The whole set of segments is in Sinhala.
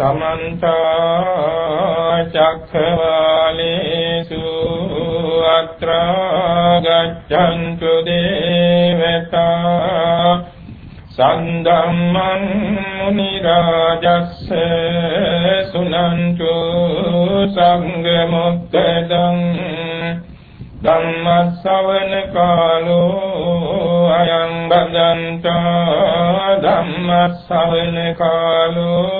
සමන්ත චක්ඛවාලේසු අත්‍රා ගච්ඡන්තු දේවතා සන්දම්මං මුනි රාජස්ස සුනන්තු සංඝ මොක්ඛදං ධම්ම ශ්‍රවණ කාලෝ අයං බදන්තා ධම්ම ශ්‍රවණ කාලෝ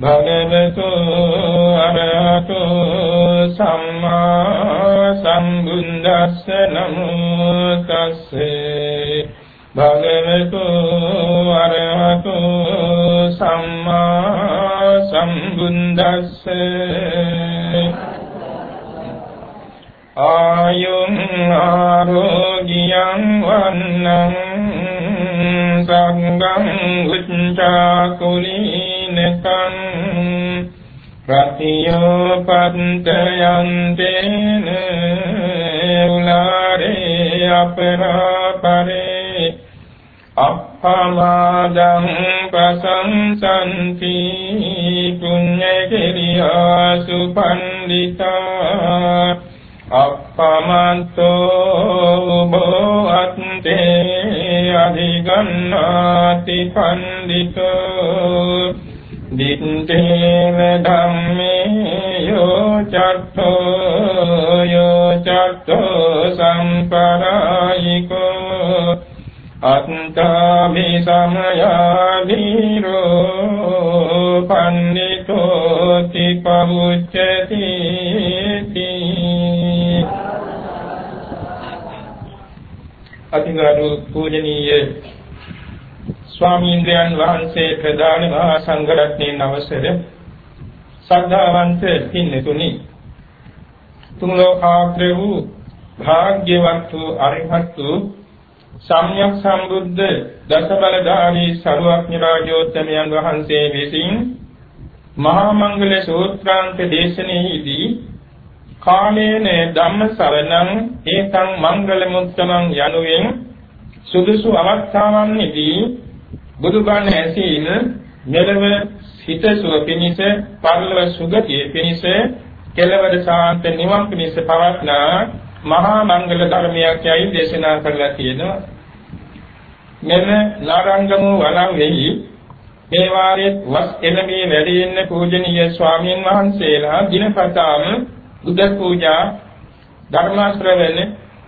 භගවතු අරහතු සම්මා සම්බුද්දස්ස නමෝ තස්සේ. භගවතු අරහතු සම්මා සම්බුද්දස්ස. ආයුං ආරෝග්‍යං වන්නං සංගං උච්චාකුලීනකං රතියෝ පන්තයන් දේන උලාරේ අපරාපරේ අප්පමාදං ප්‍රසංසන්ති පුඤ්ඤ කිරියා සුපන්දිතා අප්පමන්තෝ බෝවත්තේ අධිගන්නාති පණ්ඩිතෝ දිත්තේව ධම්මේ යෝ චත්තෝ යෝ චත්තෝ සම්පරායිකෝ අත්තාමි සමයාදීරෝ පණ්ඩිතෝ තිපමුච්චති අතිගරු පූජනීය ස්වාමීන්ද්‍රයන් වහන්සේ ප්‍රධාන මහා සංඝරත්නයේ අවසර සද්ධාවන්ත පින්නතුනි තුන් ලෝකාග්‍ර වූ භාග්‍යවත් වූ අරිහත් වූ සම්්‍යක් සම්බුද්ධ දසබලධාරී සරුවක්ඥ රාජෝත්තමයන් වහන්සේ විසින් මහා මංගල සූත්‍රාන්ත දේශනෙහිදී කාලේන ධම්ම සරණං ඒතං මංගල මුත්තමං යනුවෙන් සුදුසු අවස්ථාවන්හිදී බුදුබණ ඇසීම මෙලව හිතසුව පිණිස පරලොව සුගතිය පිණිස කෙලවර සාන්ත නිවන් පිණිස පවත්නා මහා මංගල ධර්මයක් යයි දේශනා කරලා තියෙනවා. මෙම නාරංගමු වළංගෙහි මේ වාරයේ වස් එළඹී වැඩි ඉන්න පූජනීය ස්වාමීන් වහන්සේලා දිනපතාම බුද්ධ පූජා ධර්ම ශ්‍රවණ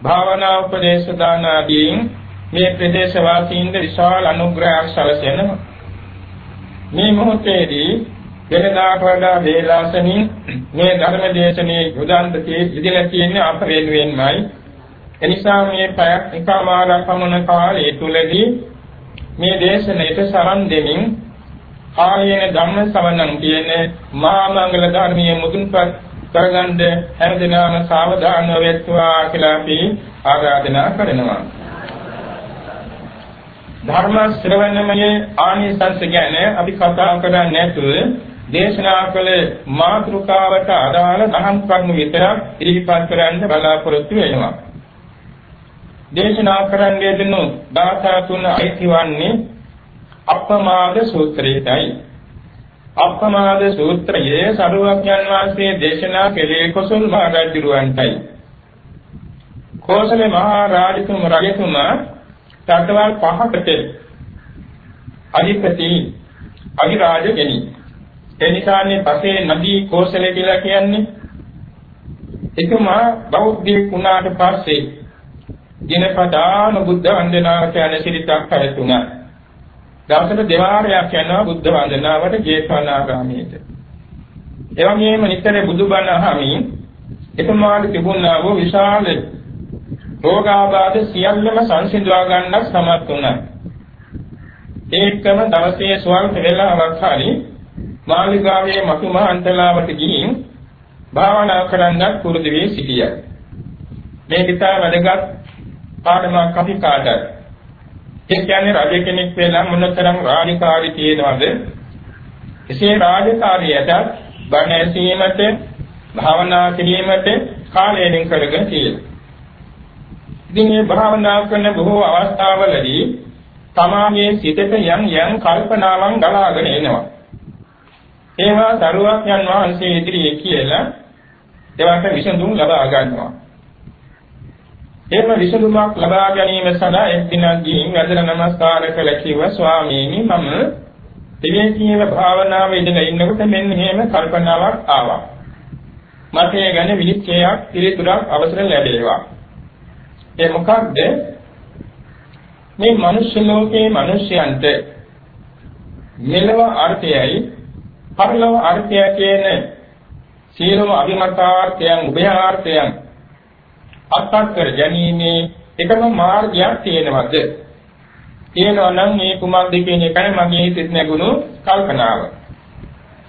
භාවනා උපදේශ දාන ආදීන් මේ ප්‍රදේශ වාසීන්ට විශාල අනුග්‍රහයක් සැලසෙනවා මේ මොහොතේදී වෙනදාට වඩා වේලාසනින් මේ ධර්ම දේශනේ යොදන්න තියෙන්නේ තියෙන්නේ අප වෙනුවෙන්මයි එනිසා මේ පැයක් එකමාරක් පමණ කාලය තුලදී මේ දේශනෙට සරන් දෙමින් ආයන ධම්ම ශ්‍රවණම් කියන මහා මංගල ධර්මයේ මුදුන්පත් කරගන්න හැමදෙනාම සාවධානව වෙත්වා කියලා අපි ආරාධනා කරනවා. ධර්ම ශ්‍රවණමයේ ආනිසංස ගැන අපි කතා කරන්නේ නැතුව දේශනා කළ මාතෘකාවට අදාළ දහම් කරුණු විතරක් ඉදිරිපත් කරන්න බලාපොරොත්තු වෙනවා. දේශනා කරන්නේ දෙනු දාසා තුන අයිතිවන්නේ අප්‍රමාද සූත්‍රයටයි. අප්‍රමාද සූත්‍රයේ සරුවක්යන් වාසේ දේශනා කළේ කොසල් මහ රජුරවන්ටයි. කෝසල මහ රාජතුම රජතුමා රටවල් පහකට අධිපති අධිරාජ කෙනි. ඒ නිසානේ පසේ නදී කෝසල කියලා කියන්නේ. එතුමා බෞද්ධයෙක් වුණාට පස්සේ දිනපතාන බුද්ධ වන්දනාවට යන සිරිතක් පැවතුණා. දවසට දෙවාරයක් යනවා බුද්ධ වන්දනාවට ජේතවනාරාමයේට. එවැගේම නිතර බුදුබණ අහමින් එතුමාට තිබුණා වූ විශාල රෝගාබාධ සියල්ලම සංසිඳවා ගන්නත් සමත් වුණා. ඒකම දවසේ ස්වල්ප වේලාවක් හරි මාළිගාවේ මතුමහාන්තලාවට ගිහින් භාවනා කරන්නත් පුරුදු වී සිටියා. මේ කිතා වැඩගත් පාඩමක් අපි කාටද ඒ කියන්නේ රජ කෙනෙක් වෙලා මොනතරම් රාජකාරී තියෙනවද එසේ රාජකාරියට බණ ඇසීමට භාවනා කිරීමට කාලයෙන් කරගෙන තියෙනවා ඉතින් මේ භාවනා කරන බොහෝ අවස්ථාවලදී තමාගේ සිතට යම් යම් කල්පනාවන් ගලාගෙන එනවා. ඒවා දරුවක් යන වහන්සේ ඉදිරියේ කියලා ඒවට විසඳුම් ලබා ගන්නවා. එහෙම විසඳුමක් ලබා ගැනීම සඳහා එක් දිනක් ගිහින් වැදල නමස්කාර කළ කිව්ව ස්වාමීනි මම දෙවියන් කියන භාවනාවේ ඉඳලා ඉන්නකොට මෙන්න මෙහෙම කල්පනාවක් ආවා. මට ඒ ගැන විනිශ්චයක් පිළිතුරක් අවසර ලැබේවා. ඒ මොකක්ද? මේ මනුෂ්‍ය ලෝකයේ මිනිසයන්ට මෙලව අර්ථයයි පරලොව අර්ථය කියන සියලුම අභිමතාර්ථයන් උභයාර්ථයන් අත්පත් කර ගැනීමේ එකම මාර්ගයක් තියෙනවද? තියෙනවා නම් මේ කුමක්ද කියන එකයි මගේ හිතේ නැගුණු කල්පනාව.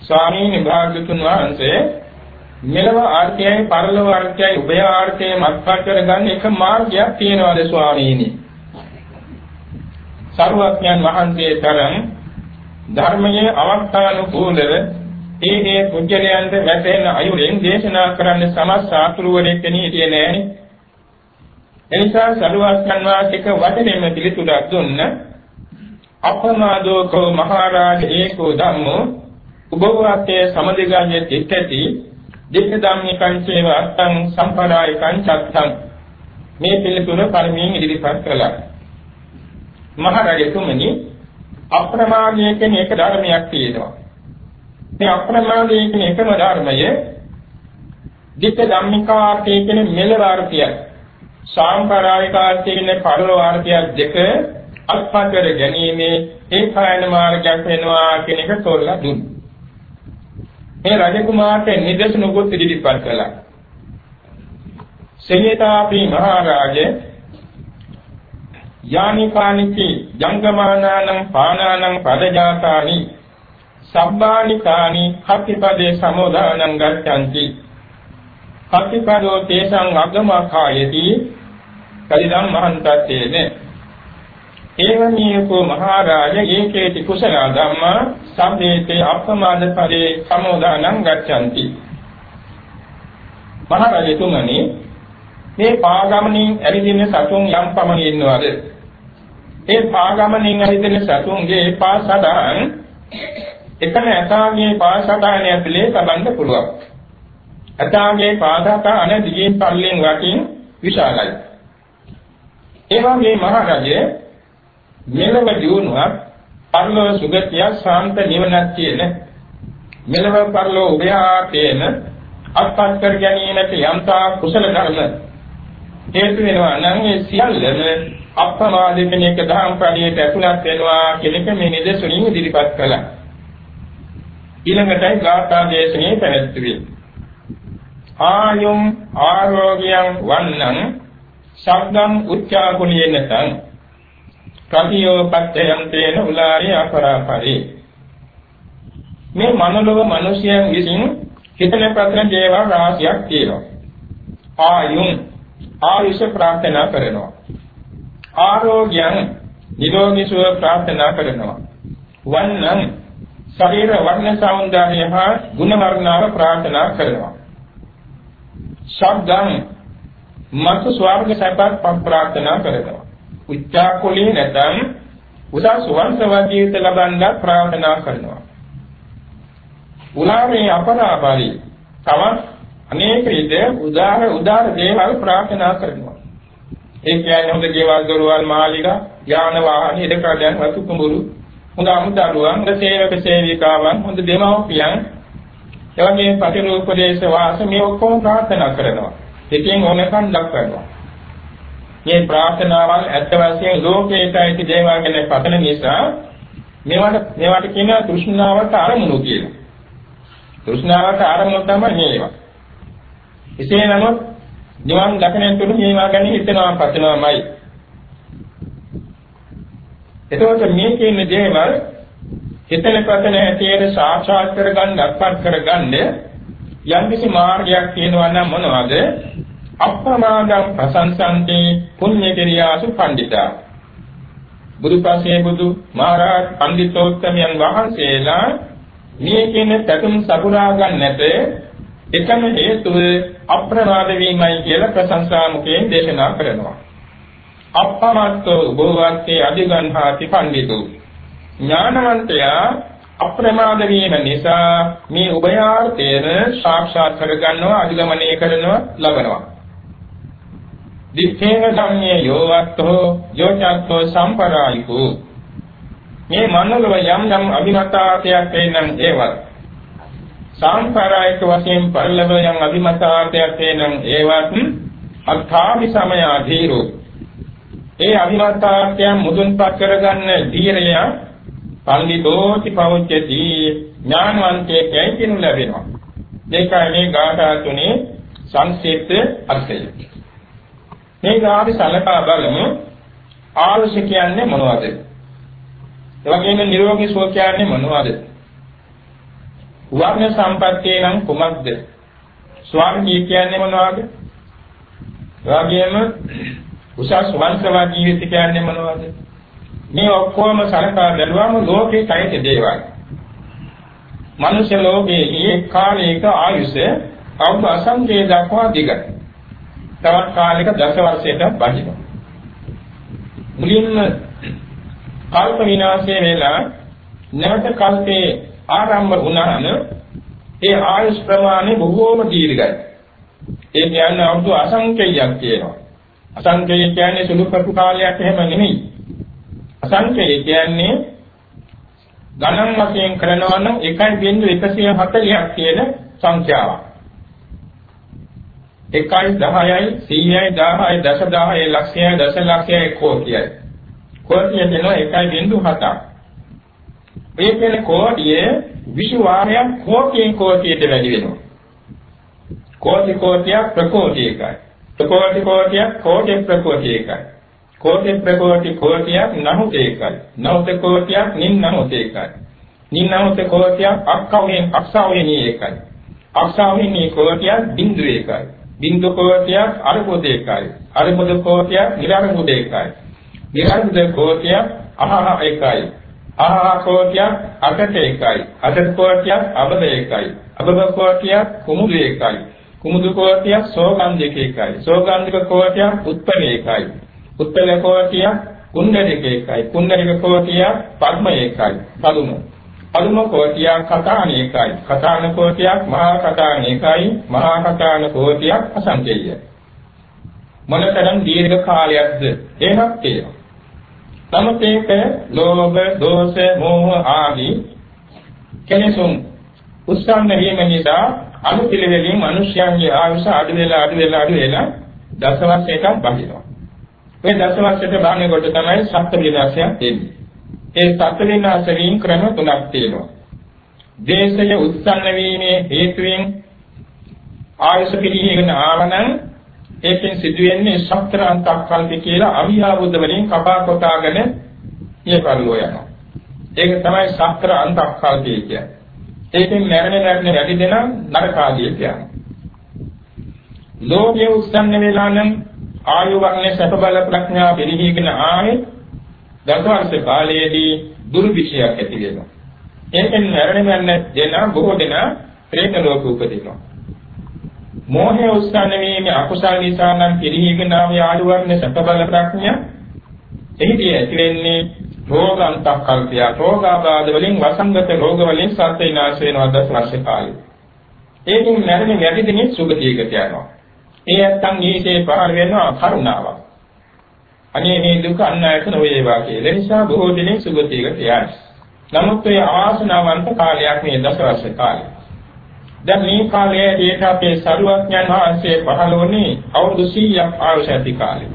ස්වාමීන් වහන්සේ මෙලව ආර්ථයයි පරලොව ආර්ථයයි උභය ආර්ථයයි මත්පත් කරගන්න එක මාර්ගයක් තියෙනවාද ස්වාමීනි? සරුවඥන් වහන්සේ තරම් ධර්මයේ අවස්ථානුකූලව ඒ ඒ පුජ්‍යලයන්ට වැටෙන අයුරින් දේශනා කරන්න සමස් සාතුරුවරෙක් කෙනෙක් හිටියේ නෑනේ එනිසා සරුවඥන් වහන්සේක වචනයෙන්ම පිළිතුරක් දුන්න අපමාදෝ කෝ මහරජ ඒකෝ ධම්මෝ උභවත්තේ සමදිගාඤ්ඤ තිත්තති දිට්ඨ ධම්මිකං චේව අත්තං සම්පදායකං චත්තං මේ පිළිතුර පරිමයෙන් ඉදිරිපත් කළා. මහරජතුමනි අප්‍රමාදයේ කියන එක ධර්මයක් තියෙනවා. මේ අප්‍රමාදයේ කියන එකම ධර්මය දිට්ඨ ධම්මිකාර්ථයේ කියන මෙලවාර්ථය සාම්ප්‍රදායිකාර්ථයේ කියන පරිලෝවාර්ථය දෙක අත්පත් කර ගැනීමේ ඒකායන මාර්ගයක් වෙනවා කියන එක තෝරලා දුන්නා. මේ රජකුමාරට නිදර්ශනකුත් ඉදිරිපත් කළා. සේයතාපි මහරජ යානිකානිති ජංගමානානං පානානං පදජාතානි සබ්බානිකානි කප්පිපදේ සමෝදානං ගච්ඡanti. කප්පිපදෝ තේසං අගමඛායති. කලිදම් මහන්තත්තේනේ. ඒවමීකෝ මහරජ ඒකේති කුසල ධම්මා සම්මේතේ අප්‍රමාද පරේ සමෝදානං ගච්ඡanti. මහරජතුමනි මේ පාගමනින් ඇවිදින සතුන් යම් පමණ ඉන්නවද ඒ පාගමනින් ඇවිදින සතුන්ගේ පාසඩන් එකම ඇතාගේ පාසඩන ඇතුලේ තබන්න පුළුවන්. ඇතාගේ පාදකන දිගින් පල්ලෙන් වටින් විශාලයි. ඒ වගේ මහරජේ මෙලව දියුණුවක් පරලෝ සුගතිය ශාන්ත නිවනක් කියන මෙලව පරලෝ උභයාතේන අත්පත් කර ගැනීමට යම්තා කුසල ධර්ම හේතු වෙනවා නම් ඒ සියල්ලම අප්‍රමාදිකෙන එක දහම් ප්‍රණීත ඇතුළත් වෙනවා කියන එක මේ නිදර්ශනින් ඉදිරිපත් කළා. ඊළඟටයි ගාථා දේශනේ පැවැත්වුවේ. ආයුම් ආරෝග්‍යං වන්නං ශබ්දං උච්චාකුණියනතං කතියෝ පත්‍යයන් තේන උලාරි අපරාපරි. මේ මනෝලව මිනිසයන් විසින් හිතන ප්‍රශ්න දේවල් රාශියක් තියෙනවා. ආයුන් ආයුෂ ප්‍රාර්ථනා කරනවා. ආරෝග්‍යං නිරෝගී සුව ප්‍රාර්ථනා කරනවා. වන්නං ශරීර වර්ණ සෞන්දර්ය හා ගුණ වර්ණාව ප්‍රාර්ථනා කරනවා. ශබ්දං මත් ස්වර්ග සැපත් ප්‍රාර්ථනා කරනවා. උච්චාකුලේ නැත්නම් උදා සුවන්සව ජීවිත ලබන්න ප්‍රාර්ථනා කරනවා. උලාමේ අපරාපරි තවත් අනේක විද උදාර උදාර දේවල් ප්‍රාර්ථනා කරනවා. ඒ කියන්නේ හොඳ දේවල් දොරවල් මාලිගා යාන වාහන ඉදකඩයන් වතු කුඹුරු හොඳ අමුදරුවන් හොඳ සේවක සේවිකාවන් හොඳ දෙමව්පියන් එවැනි ප්‍රතිරූපදේශ වාස මේ ඔක්කොම ප්‍රාර්ථනා කරනවා. එකෙන් ඕනකම් දක්වනවා. මේ ප්‍රාර්ථනාවල් ඇත්ත වශයෙන් ලෝකයට ඇති දේවල් ගැන පතන නිසා මේවට මේවට කියන තෘෂ්ණාවට අරමුණු කියලා. තෘෂ්ණාවට අරමුණු තමයි මේවා. එසේ නමුත් නිවන් දකින තුරු මේවා ගැන හිතනවා පතනවාමයි. එතකොට මේ කියන දේවල් හිතන පතන හැටියට සාක්ෂාත් කරගන්න අත්පත් කරගන්න යම්කිසි මාර්ගයක් තියෙනවා නම් මොනවද? අප්‍රමාදං ප්‍රසංසන්ති පුඤ්ඤ කිරියාසු පණ්ඩිතා බුදුපසේ බුදු මහරහත් පඬිතෝත්තමයන් වහන්සේලා මේ කියන පැතුම් සපුරා ගන්නට එකම හේතුව අප්‍රමාද වීමයි කියලා ප්‍රශංසා මුඛයෙන් දේශනා කරනවා. අප්පමත්තෝ බෝවත්තේ අධිගන්හාති පඬිතු ඥානවන්තයා අප්‍රමාද වීම නිසා මේ උභයාර්ථයන සාක්ෂාත් කරගන්නවා අධිගමනය කරනවා ලබනවා. දිත්තේන ධම්මේ යෝවත්තෝ යෝචත්තෝ සම්පරායිකෝ. මේ මනෝලව යම් යම් අභිමතාර්ථයක් වෙනනම් ඒවත්. සම්පරායික වශයෙන් පරිලව යම් අභිමතාර්ථයක් වෙනනම් ඒවත් අත්ථාපි සමයාධීරෝ. ඒ අභිමතාර්ථයන් මුදුන්පත් කරගන්න ධීරය පල්ලිදෝති පෞච්චති ඥානවන්තයෙක් යයි කියනු ලැබෙනවා. ඒකයි මේ ගාථා තුනේ සංක්ෂිප්ත අර්ථය. මේ ගාථි සලකා බලමු ආලෝෂ කියන්නේ මොනවද? එවැගේම නිරෝගී සුව කියන්නේ මොනවද? වර්ණ සම්පත්තිය නම් කුමක්ද? ස්වාමී කියන්නේ මොනවද? එවැගේම උසස් වංශවා ජීවිත කියන්නේ මොනවද? මේ ඔක්කොම සලකා බැලුවම ලෝකේ කයිද දේවල්. මනුෂ්‍ය ලෝකයේ ඒ කාලයක ආයුෂ අවුරුදු අසංඛ්‍ය දක්වා දිගයි. තවත් කාලයක දස වර්ෂයට බහිනවා. මුලින්ම කල්ප විනාශය වෙලා නැවත කල්පේ ආරම්භ වුණාම ඒ ආයුෂ් ප්‍රමාණය බොහෝම දීර්ඝයි. ඒ කියන්නේ අවුරුදු අසංඛ්‍යයක් කියනවා. අසංඛ්‍යය කියන්නේ සුළු කටු කාලයක් එහෙම නෙමෙයි. අසංඛ්‍යය කියන්නේ ගණන් වශයෙන් කරනවා නම් 1.140ක් කියන සංඛ්‍යාවක්. 1යි 10යි 100යි 10යි දස 10යි ලක්ෂයයි දස ලක්ෂයයි කෝටියයි. කෝටිය දෙනවා 1.7ක්. මේ කියන කෝටිය විසු වාරයක් කෝටියෙන් කෝටියට වැඩි වෙනවා. කෝටි කෝටියක් ප්‍රකෝටි එකයි. ප්‍රකෝටි කෝටියක් කෝටි ප්‍රකෝටි එකයි. කෝටි ප්‍රකෝටි කෝටියක් නහුත එකයි. නහුත කෝටියක් නින්නහුත එකයි. නින්නහුත කෝටියක් අක්කවෙන් අක්සාවෙනි එකයි. අක්සාවෙනි කෝටියක් බිඳු එකයි. බින්දු කෝටියක් අරුබුද එකයි. අරුබුද කෝටියක් නිරාරුබුද එකයි. නිරාරුබුද කෝටියක් අහහ එකයි. අහහ කෝටියක් අකට එකයි. අකට කෝටියක් අබද එකයි. අබද කෝටියක් කුමුදු එකයි. කුමුදු කෝටියක් සෝගන්ධික එකයි. සෝගන්ධික කෝටියක් උත්පල එකයි. උත්පල කෝටියක් කුණ්ඩරික එකයි. කුණ්ඩරික කෝටියක් පද්ම එකයි. පදුම අදුම කෝටියක් කතාන එකයි. කතාන කෝටියක් මහා කතාන එකයි. මහා කතාන කෝටියක් අසංකේයයි. මොනතරම් දීර්ඝ කාලයක්ද එහෙමත් තියෙනවා. නමුත් ඒක ලෝභ, දෝෂ, මෝහ ආදී කෙලෙසුන් උස්සන්න වීම නිසා අනුපිළිවෙලින් මිනිස්යන්ගේ ආයුෂ අඩු වෙලා අඩු වෙලා අඩු වෙලා දසවස්සයකට බහිනවා. මේ දසවස්සයට බාහනේ කොට තමයි සත්‍ය විනාශයක් එන්නේ. ඒ සත්‍ය විනාශ වීම ක්‍රම තුනක් තියෙනවා. දේශය උත්සන්න වීමේ හේතුවෙන් ආයුෂ පිළිහිගෙන ආවනම් ඒකෙන් සිදුවෙන්නේ සතර අන්තක්කල්ප කියලා අවියාවුද වලින් කපා කොටාගෙන ඉයපල්ලෝ යනවා. ඒක තමයි සතර අන්තක්කල්පය කියන්නේ. ඒකෙන් මරණ මරණ වැඩි දෙන නරකාදිය කියන්නේ. ලෝභය උත්සන්න වෙලා නම් ආයු වර්ණ සැප බල ප්‍රඥා පිළිහිගෙන ආවේ දසවර්ෂ කාලයේදී දුර්විෂයක් ඇති වෙනවා. ඒකෙන් මරණ මරණ දෙන බොහෝ දෙනා ප්‍රේත ලෝක උපදිනවා. මෝහය උස්සන වීමේ අකුසල නිසා නම් පිරිහීගෙන ආවේ ආඩුවන්නේ සැප බල ප්‍රඥා එහිදී ඇති වෙන්නේ රෝග අන්තක්කල්පය රෝගාබාධ වලින් වසංගත රෝග වලින් සත්‍ය විනාශ වෙනවා දසවර්ෂ කාලේ. ඒකෙන් මරණ වැඩි දිනේ සුගතියකට යනවා. ඒ නැත්තම් ඊටේ පහළ වෙනවා කරුණාවක්. අනේ මේ දුක අන් අයට නොවේවා කියලා. ඒ නිසා බොහෝ දෙනෙක් සුගතියකට යයි. නමුත් ඒ ආසනාවන්ත කාලයක් මේ දසවර්ෂ කාලය. දැන් මේ කාලයේදී අපේ සරුවඥන් වහන්සේ පහළ වුණේ අවුරුදු 100ක් ආයුෂ ඇති කාලේ.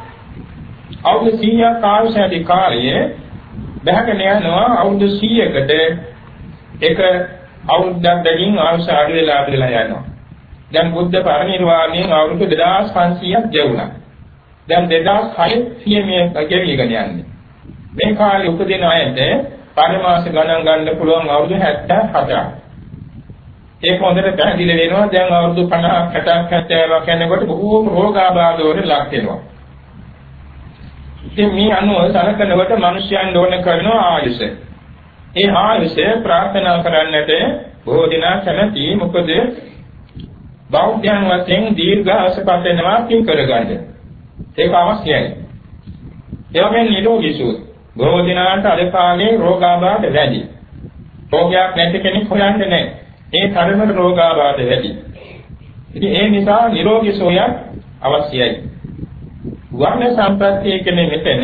අවුරුදු 100ක් ආයුෂ ඇති කාලයේ බහගෙන යනවා අවුරුදු 100කට එක අවුරුද්දක් දෙකින් ආයුෂ අඩු වෙලා අඩු වෙලා යනවා. දැන් බුද්ධ පරිනිර්වාණයෙන් අවුරුදු 2500ක් ගෙවුණා. දැන් 2006 සියමිය ගෙවිගෙන යන්නේ. මේ කාලේ උපදින අයට පරිමාස ගණන් ගන්න පුළුවන් අවුරුදු 77ක්. ඒක හොඳට පැහැදිලි වෙනවා දැන් අවුරුදු 50ක් 60ක් 70ක් යනකොට බොහෝම රෝගාබාධ වලට ලක් වෙනවා. ඉතින් මේ අනුව සලකනකොට මිනිස්යන් ඕන කරන ආයුෂ. ඒ ආයුෂ ප්‍රාර්ථනා කරන්නට බොහෝ දිනා කැමති මොකද බෞද්ධයන් වශයෙන් දීර්ඝාස පතනවා කින් කරගන්න. ඒක අවශ්‍යයි. ඒ වගේම නිරෝගී සුව. බොහෝ දිනාට අද කාලේ රෝගාබාධ වැඩි. රෝගයක් නැති කෙනෙක් හොයන්නේ නැහැ. ඒ තරමට රෝගාබාධ වැඩි. ඉතින් ඒ නිසා නිරෝගී සුවයක් අවශ්‍යයි. වර්ණ සම්ප්‍රත්‍ය කියන්නේ මෙතන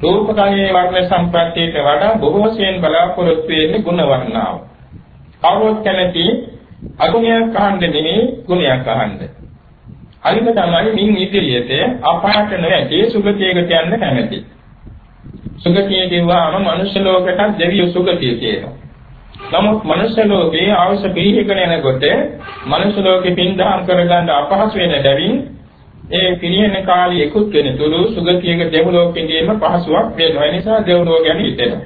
රූපකයේ වර්ණ සම්ප්‍රත්‍යයට වඩා බොහෝසෙන් බලාපොරොත්තු වෙන්නේ ගුණ වර්ණාව. කවුරුත් කැමති අගුණයක් අහන්න නෙමෙයි ගුණයක් අහන්න. අනික තමයි මින් ඉදිරියට අපාට නැති සුගතියකට යන්න කැමති. සුගතිය කියවම මනුෂ්‍ය ලෝකයට දෙවියෝ සුගතිය කියනවා. නමුත් මනුෂ්‍ය ලෝකේ අවශ්‍ය පිළිහිකන යනකොට මනුෂ්‍ය ලෝකෙ පින්දාම් කරගන්න අපහසු වෙන බැවින් ඒ පිළිහෙන කාලේ ඉක්ුත් වෙන තුරු සුගතියක දෙව්ලෝකෙදීම පහසුවක් වෙනවා. ඒ නිසා දෙව්ලෝක ගැන හිතෙනවා.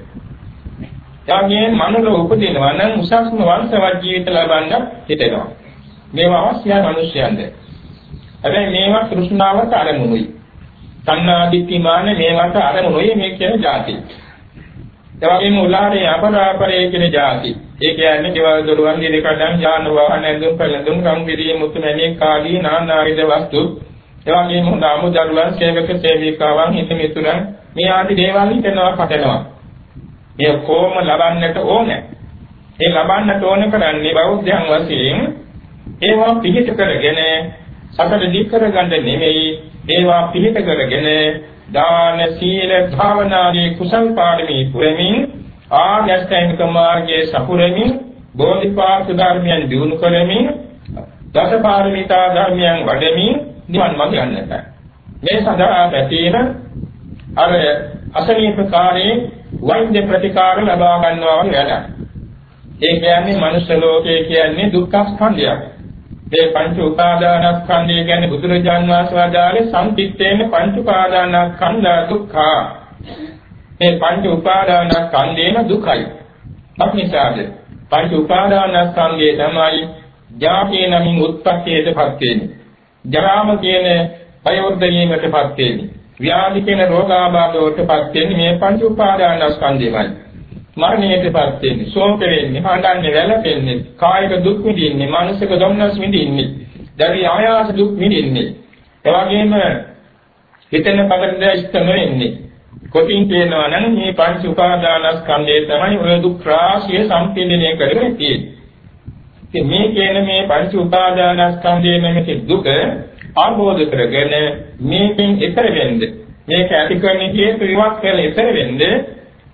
යාගේ මනුලෝ උපදිනවා නම් උසස්ම වංශවත් ජීවිත ලබන්න හිතෙනවා. මේවා අවශ්‍යයි මිනිස්යන්ට. හැබැයි මේවා කෘෂ්ණාවට අරමුණුයි. සන්නාදිත්‍යමාන මේවට අරමුණුයි මේ කියන જાති. ඒ වගේම උලාරේ අපරාපරේ කියන જાති. ඒ කියන්නේ දේවල් දොරවන් දිනකඩම් යාන වාහන ඇඳුම් පැළඳුම් රම්ගිරිය මුතු මැණික් කාලී නානාවිද වස්තු ඒ වගේම හොඳ අමුදරුවන් සේවක සේවිකාවන් හිත මිතුරන් මේ ආදී දේවල් හිතනවා පටනවා. මේ කොහොම ලබන්නට ඕනේ. ඒ ලබන්නට ඕන කරන්නේ බෞද්ධයන් වශයෙන් ඒවා පිළිහිට කරගෙන සතර දික් කරගන්න නෙමෙයි ඒවා පිළිහිට කරගෙන දාන සීල භාවනාදී කුසල් පාරමී පුරමින් ආඥාස්තයික මාර්ගයේ සපුරමින් බෝධිපාක්ෂ ධර්මයන් දිනු කරමින් දස පාරමිතා ධර්මයන් වඩමින් නිවන් මඟ යන්නට මේ සඳහා පැතීම අර අසනීප කාර්යයේ වෛද්‍ය ප්‍රතිකාර ලබා ගන්නවා වගේ වැඩක්. ඒ කියන්නේ මනුෂ්‍ය ලෝකය කියන්නේ දුක්ඛ ස්කන්ධයක්. මේ පංච උපාදානස්කන්ධය කියන්නේ බුදුරජාන් වහන්සේ වදාළේ සම්පිත්තේන පංච උපාදානස්කන්ධ දුක්ඛ. මේ පංච උපාදානස්කන්ධේම දුකයි. අනිසාද පංච උපාදානස්කන්ධය තමයි ජාතිය නමින් උත්පත්තියටපත් වෙන්නේ. ජරාම කියන ප්‍රයෝර්ධණයකටපත් වෙන්නේ. ව්‍යාධි කියන රෝගාබාධ වලටපත් වෙන්නේ මේ පංච උපාදානස්කන්ධයමයි. මරණයටපත් වෙන්නේ, ශෝක වෙන්නේ, හඬන්නේ, වැළපෙන්නේ, කායික දුක් විඳින්නේ, මානසික දුම්නස් විඳින්නේ, දැවි ආයාස දුක් විඳින්නේ. එවැගේම හිතෙන පකට ඉෂ්ට නොවෙන්නේ. කොටින් කියනවා නම් මේ පංච උපාදානස්කන්ධය තමයි ඔය දුක් රාශිය සම්පීඩනය කරගෙන තියෙන්නේ. ඉතින් මේ කියන මේ පංච උපාදානස්කන්ධයේ නැමැති දුක ආબોධ කරගෙන මේකෙන් ඈතර වෙන්න මේක ඇති කරන හේතු විවක් කියලා ඈතර වෙන්න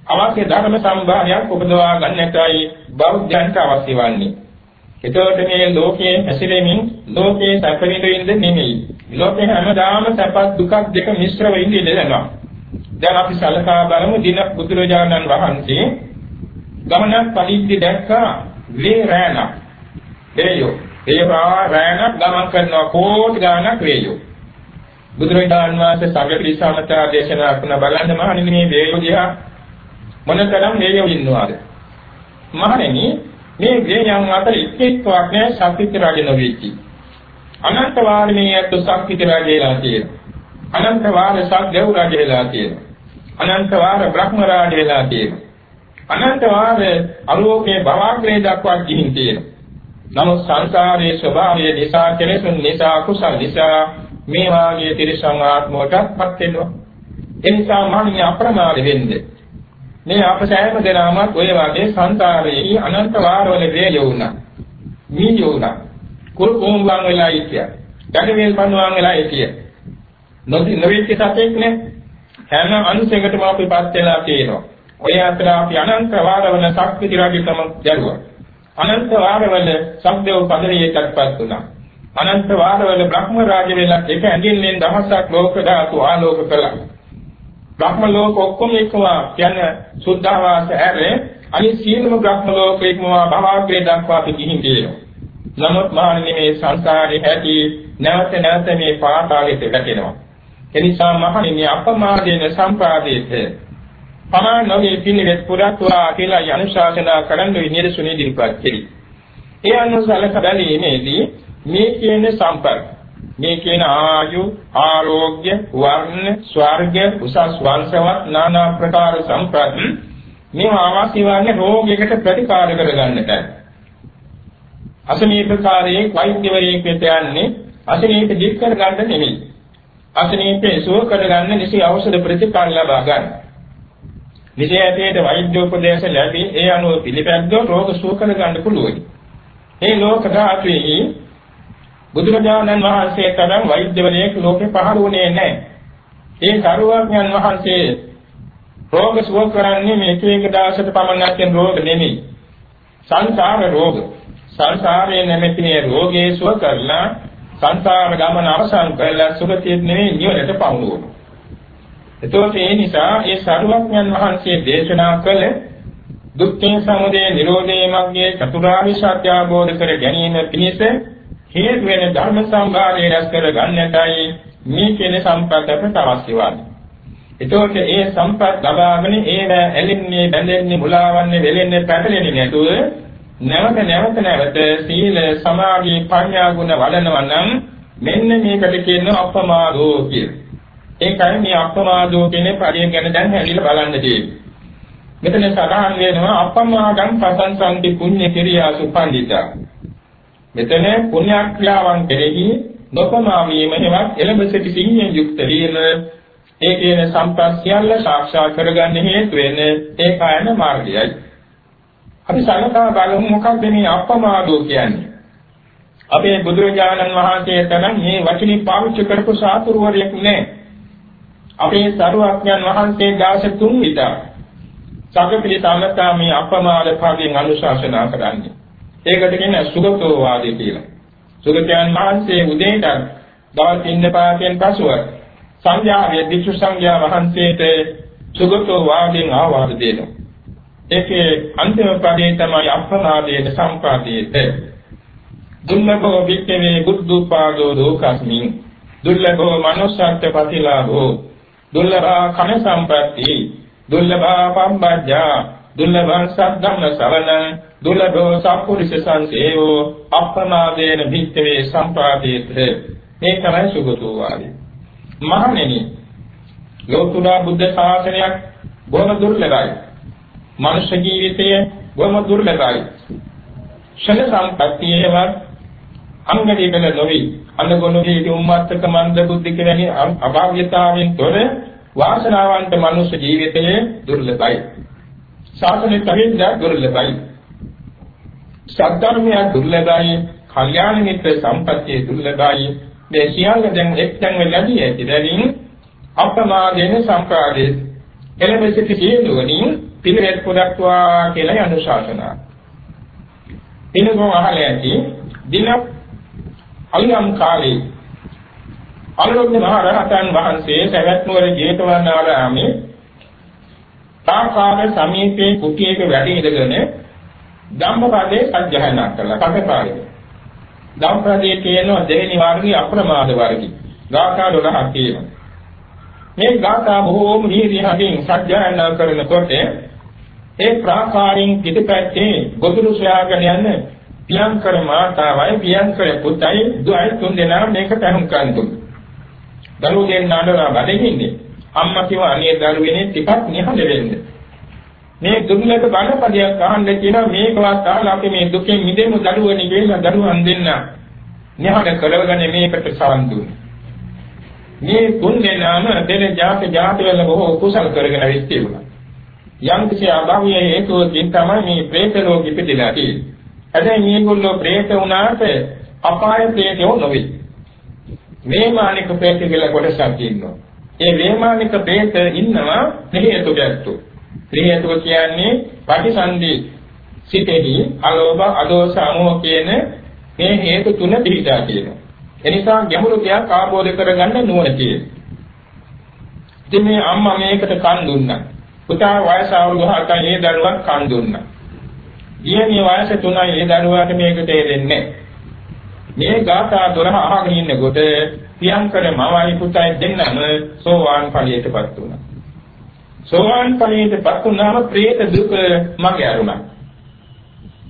අවශ්‍ය ධර්ම සම්භාරයක් උපදවා ගන්නටයි බෞද්ධයන්ට අවශ්‍ය වන්නේ. එතකොට මේ ලෝකයේ හැසිරෙමින් ලෝකයේ සැපවිඳින්න නෙමෙයි. ලෝකේ හැමදාම සැපත් දුකක් දෙක මිශ්‍රව ඉඳින්න දෙනවා. දැන් අපි සලකා බලමු දින බුදුරජාණන් වහන්සේ ගමනක් පරිද්දි දැක්කා වේ රෑනක්. එයෝ ඒ රෑනක් ගමන් කරනවා කෝටි ගාණක් වේයෝ. බුදුරජාණන් වහන්සේ සංඝපිරිසමතා දේශනා කරන බලන්න මහණෙනි මේ වේයෝ දිහා මොනතරම් වේයෝ ඉන්නවාද? මහණෙනි මේ වේයයන් අතර එක්කෙක්වක් නෑ ශක්තිත රජ නොවේකි. අනන්ත වාරමේ අත් ශක්තිත රජේලා තියෙනවා. අනන්ත වාර සක්දේව රජේලා තියෙනවා. අනන්ත වාර බ්‍රහ්ම රාජේලා තියෙනවා. අනන්ත වාර අලෝකේ භවග්‍රේ දක්වා ගිහින් තියෙනවා. නමුත් සංසාරයේ ස්වභාවය නිසා කෙලෙසුන් නිසා කුසල නිසා මේ වාගේ තිරසං ආත්මයටපත් වෙනවා. ඒ නිසා මානිය අප්‍රමාද වෙන්නේ. මේ අප සෑම දෙනාමත් ඔය වාගේ සංසාරයේ අනන්ත වාරවල වේය වුණා. මී වුණා. කුල් කොම්බන් වෙලා ඉතිය. ගැණවිල් පන්වන් වෙලා ඉතිය. නොදි නොවිච්ච සතෙක් නේ. හැම අංශයකටම අපිපත් වෙලා තියෙනවා. ඔය අතර අපි අනන්ත වාරවල ශක්ති රාජිකම දරුවා. අනන්ත වාරවල සම්දේව පදවියකටපත් වුණා. අනන්ත වාරවල බ්‍රහ්ම රාජ වෙලා එක ඇඟිල්ලෙන් දහසක් ලෝක ධාතු ආලෝක කළා. බ්‍රහ්ම ලෝක ඔක්කොම එකවා කියන්නේ සුද්ධාවාස ඇරේ අනිත් සියලුම බ්‍රහ්ම ලෝක එකමවා භවග්‍රේ දක්වා අපි ගිහින් තියෙනවා. නමුත් මහණෙනි මේ සංසාරේ ඇති නැවත නැවත මේ පාතාලයට වැටෙනවා. එනිසා මහණෙනි අපමාදේන සම්පාදේත පමණ නොවේ පිළිවෙත් පුරත්වා කියලා යනුශාසනා කරන්න විනිරසුනේ දිරිපත් කෙරි. ඒ අනුසලක බැලීමේදී මේ කියන සම්පර්ක මේ කියන ආයු ආරෝග්‍ය වර්ණ ස්වර්ග උසස් වංශවත් নানা ප්‍රකාර සම්පත් මේ අවශ්‍ය වන්නේ රෝගයකට ප්‍රතිකාර කරගන්නටයි අසනීපකාරයේ වෛද්‍යවරයෙක් වෙත යන්නේ අසනීප දික් කරගන්න නෙමෙයි. අසනීපේ සුව කරගන්න නිසි ඖෂධ ප්‍රතිකාර ලබා ගන්න. විශේෂයට වෛද්‍ය උපදේශ ලැබී ඒ අනුව පිළිපැද්දොත් රෝග සුව කරගන්න පුළුවන්. මේ ලෝක ධාතුවේ බුදුරජාණන් වහන්සේ තරම් වෛද්‍යවරයෙක් ලෝකේ පහළ වුණේ නැහැ. ඒ කරුවඥන් වහන්සේ රෝග සුව කරන්නේ මේ එක එක දවසට පමණක් යන රෝග නෙමෙයි. සංසාර රෝග. සංසාරයේ නැමැති මේ රෝගේ සුව කරලා සංසාර ගමන අවසන් කරලා සුගතිය නෙමෙයි නිවනට පමුණුවනවා. එතකොට ඒ නිසා ඒ සරුවඥන් වහන්සේ දේශනා කළ දුක්ඛ සමුදය නිරෝධේ මග්ගේ චතුරාර්ය සත්‍ය අවබෝධ කර ගැනීම පිණිස හේතු වෙන ධර්ම සම්භාරය රැස් කර ගන්නටයි මේ කියන සම්පත් අපට අවශ්‍ය වන්නේ. එතකොට ඒ සම්පත් ලබාගෙන ඒව ඇලෙන්නේ බැඳෙන්නේ මුලාවන්නේ වෙලෙන්නේ පැටලෙන්නේ නැතුව නැවත නැවත නැවත සීල සමාධි ප්‍රඥා ගුණ වඩනවා නම් මෙන්න මේකට කියන අපමාදෝ කියලා. ඒකයි මේ අප්‍රමාදෝ කියන පරිය ගැන දැන් හැලිලා බලන්න තියෙන්නේ. මෙතන සඳහන් වෙනවා අප්‍රමාදං පසංසන්ති පුඤ්ඤ කිරියා සුපන්දිතා. මෙතන පුණ්‍යක්‍රියාවන් කෙරෙහි නොපමා වීම හෙවත් එළඹ සිටි සිහියෙන් යුක්ත වීම ඒ කියන සම්පත් සියල්ල සාක්ෂාත් කරගන්න හේතු වෙන්නේ ඒ කායන මාර්ගයයි. අපි සලකා බලමු මොකක්ද මේ අප්‍රමාදෝ කියන්නේ? අපේ බුදුරජාණන් වහන්සේ තරම් මේ වචනේ පාවිච්චි කරපු සාතුරුවරයෙක් නෑ. අපේ සරුවඥන් වහන්සේ දාස තුන් විතර සගපිලි තමතා මේ අපමාද භාගයෙන් අනුශාසනා කරන්නේ. ඒකට කියන්නේ සුගතෝ වාදී කියලා. සුගතයන් වහන්සේ උදේට දවල් තින්න පාතෙන් පසුව සංඥාවේ දික්ෂු සංඥා වහන්සේට සුගතෝ වාදීන් ආවාද දෙනවා. ඒකේ අන්තිම පදේ තමයි අප්‍රමාදයේ සම්පාදයේ දුන්නකෝ වික්කේ බුද්ධෝපාදෝ ලෝකස්මින්. දුර්ලභෝ manussත්ත්‍ය ප්‍රතිලාභෝ. දුර්ලභා කන සම්පatti දුර්ලභා පම්බජ්ජා. දුර්ලභං සද්ධම්ම ශ්‍රවණ දුර්ලභෝ සම්පුරිස සංසේවෝ අප්‍රමාදේන භික්ඛවේ සම්පාදේත මේ තමයි සුගතෝ වාදී. මහණෙනි ලෝතුරා බුද්ධ ශාසනයක් බොහොම දුර්ලභයි. මනුෂ්‍ය ජීවිතය බොහොම දුර්ලභයි. ශන සම්පත්තියේවත් අංගදීකල නොවේ අනුගුණයේ උම්මත්තක මන්ද බුද්ධික වැනි අභාව්‍යතාවෙන් තොර වාසනාවන්ත මනුෂ්‍ය ජීවිතයේ දුර්ලභයි. ශාසනයේ තහින්ද දුර්ලභයි. සද්ධර්මය දුර්ලභයි. කල්යාණ මිත්‍ර සම්පත්තිය දුර්ලභයි. මේ සියල්ල දැන් එක්තැන් වෙලාදී ඇති. දැනින් අප්‍රමාදයෙන් සම්පාදේ එළඹ සිටි හේතුවලින් පිළිවෙත් පුරක්වා කියලා අනුශාසනා. එනකෝ අහල ඇති දිනක් අලියම් කාලේ අනුරුද්ධ මහ රහතන් වහන්සේ සවැත් නුවර ජේතවනාරාමේ තාකාර සමීපේ කුටියක වැඩ ඉඳගෙන ධම්මපදයේ සත්‍යයනා කළා කටපාඩේ. ධම්මපදයේ තියෙන දෙවෙනි වර්ගයේ අප්‍රමාද වර්ගي. ගාථා 12ක් තියෙනවා. මේ ගාථා බොහෝම නීතියෙන් සත්‍යයනා කරනකොට ඒ ප්‍රාකාරින් පිටපැත්තේ ගොදුරු සොයාගෙන යන පියංකර මාතාවයි පියංකර පුතයි දුයි තුන් දෙනා මේකට අනුකම් දුන්නා. දරුවෝ දෙන්න අඬලා බඩගින්නේ. අම්මා කිව්ව අනේ දරුවනේ ටිකක් නිහඬ වෙන්න. මේ දුන්නට බණපදයක් අහන්න කියලා මේකවත් අහලා අපි මේ දුකෙන් මිදෙමු දරුවනේ කියලා දරුවන් දෙන්න. නිහඬ කරවගෙන මේකට සවන් දුන්නේ. මේ තුන් දෙනාම දෙන ජාත ජාත වල බොහෝ කුසල කරගෙන විශ්තිවුණා. යම් කිසි අභාවයේ හේතුවකින් තමයි මේ പ്രേත ලෝකෙ පිටිලා තියෙන්නේ. හැබැයි මේගොල්ලෝ പ്രേත වුණාට අපාය ප්‍රේතයෝ නොවේ. මේ මානික ප්‍රේත කියලා කොටසක් තියෙනවා. ඒ වේමානික බේක ඉන්නවා ත්‍රිහේතු ගැත්තු. ත්‍රිහේතුක කියන්නේ ප්‍රතිසන්දි සිතෙහි අලෝභ අදෝස අමෝහ කියන මේ හේතු තුන පිළිදා තියෙනවා. එනිසා ගැඹුරු දෙයක් ආબોධ කරගන්න නුවණ තියෙනවා. ඉතින් මේ අම්මා මේකට කන් දුන්නා. පුතා වයස අවුරුදු 7යි ඒ දරුවා කන් දුන්නා. ඊයේගේ වයස 3යි ඒ දරුවාට මේක තේරෙන්නේ නැහැ. මේ ගාථා 12 අහගෙන ඉන්නකොට පියංකර මවයි පුතයි දෙන්නම සෝවාන් ඵලයටපත් වුණා. සෝවාන් ඵලයටපත් වුණාම പ്രേත දුක මගේ අරුණා.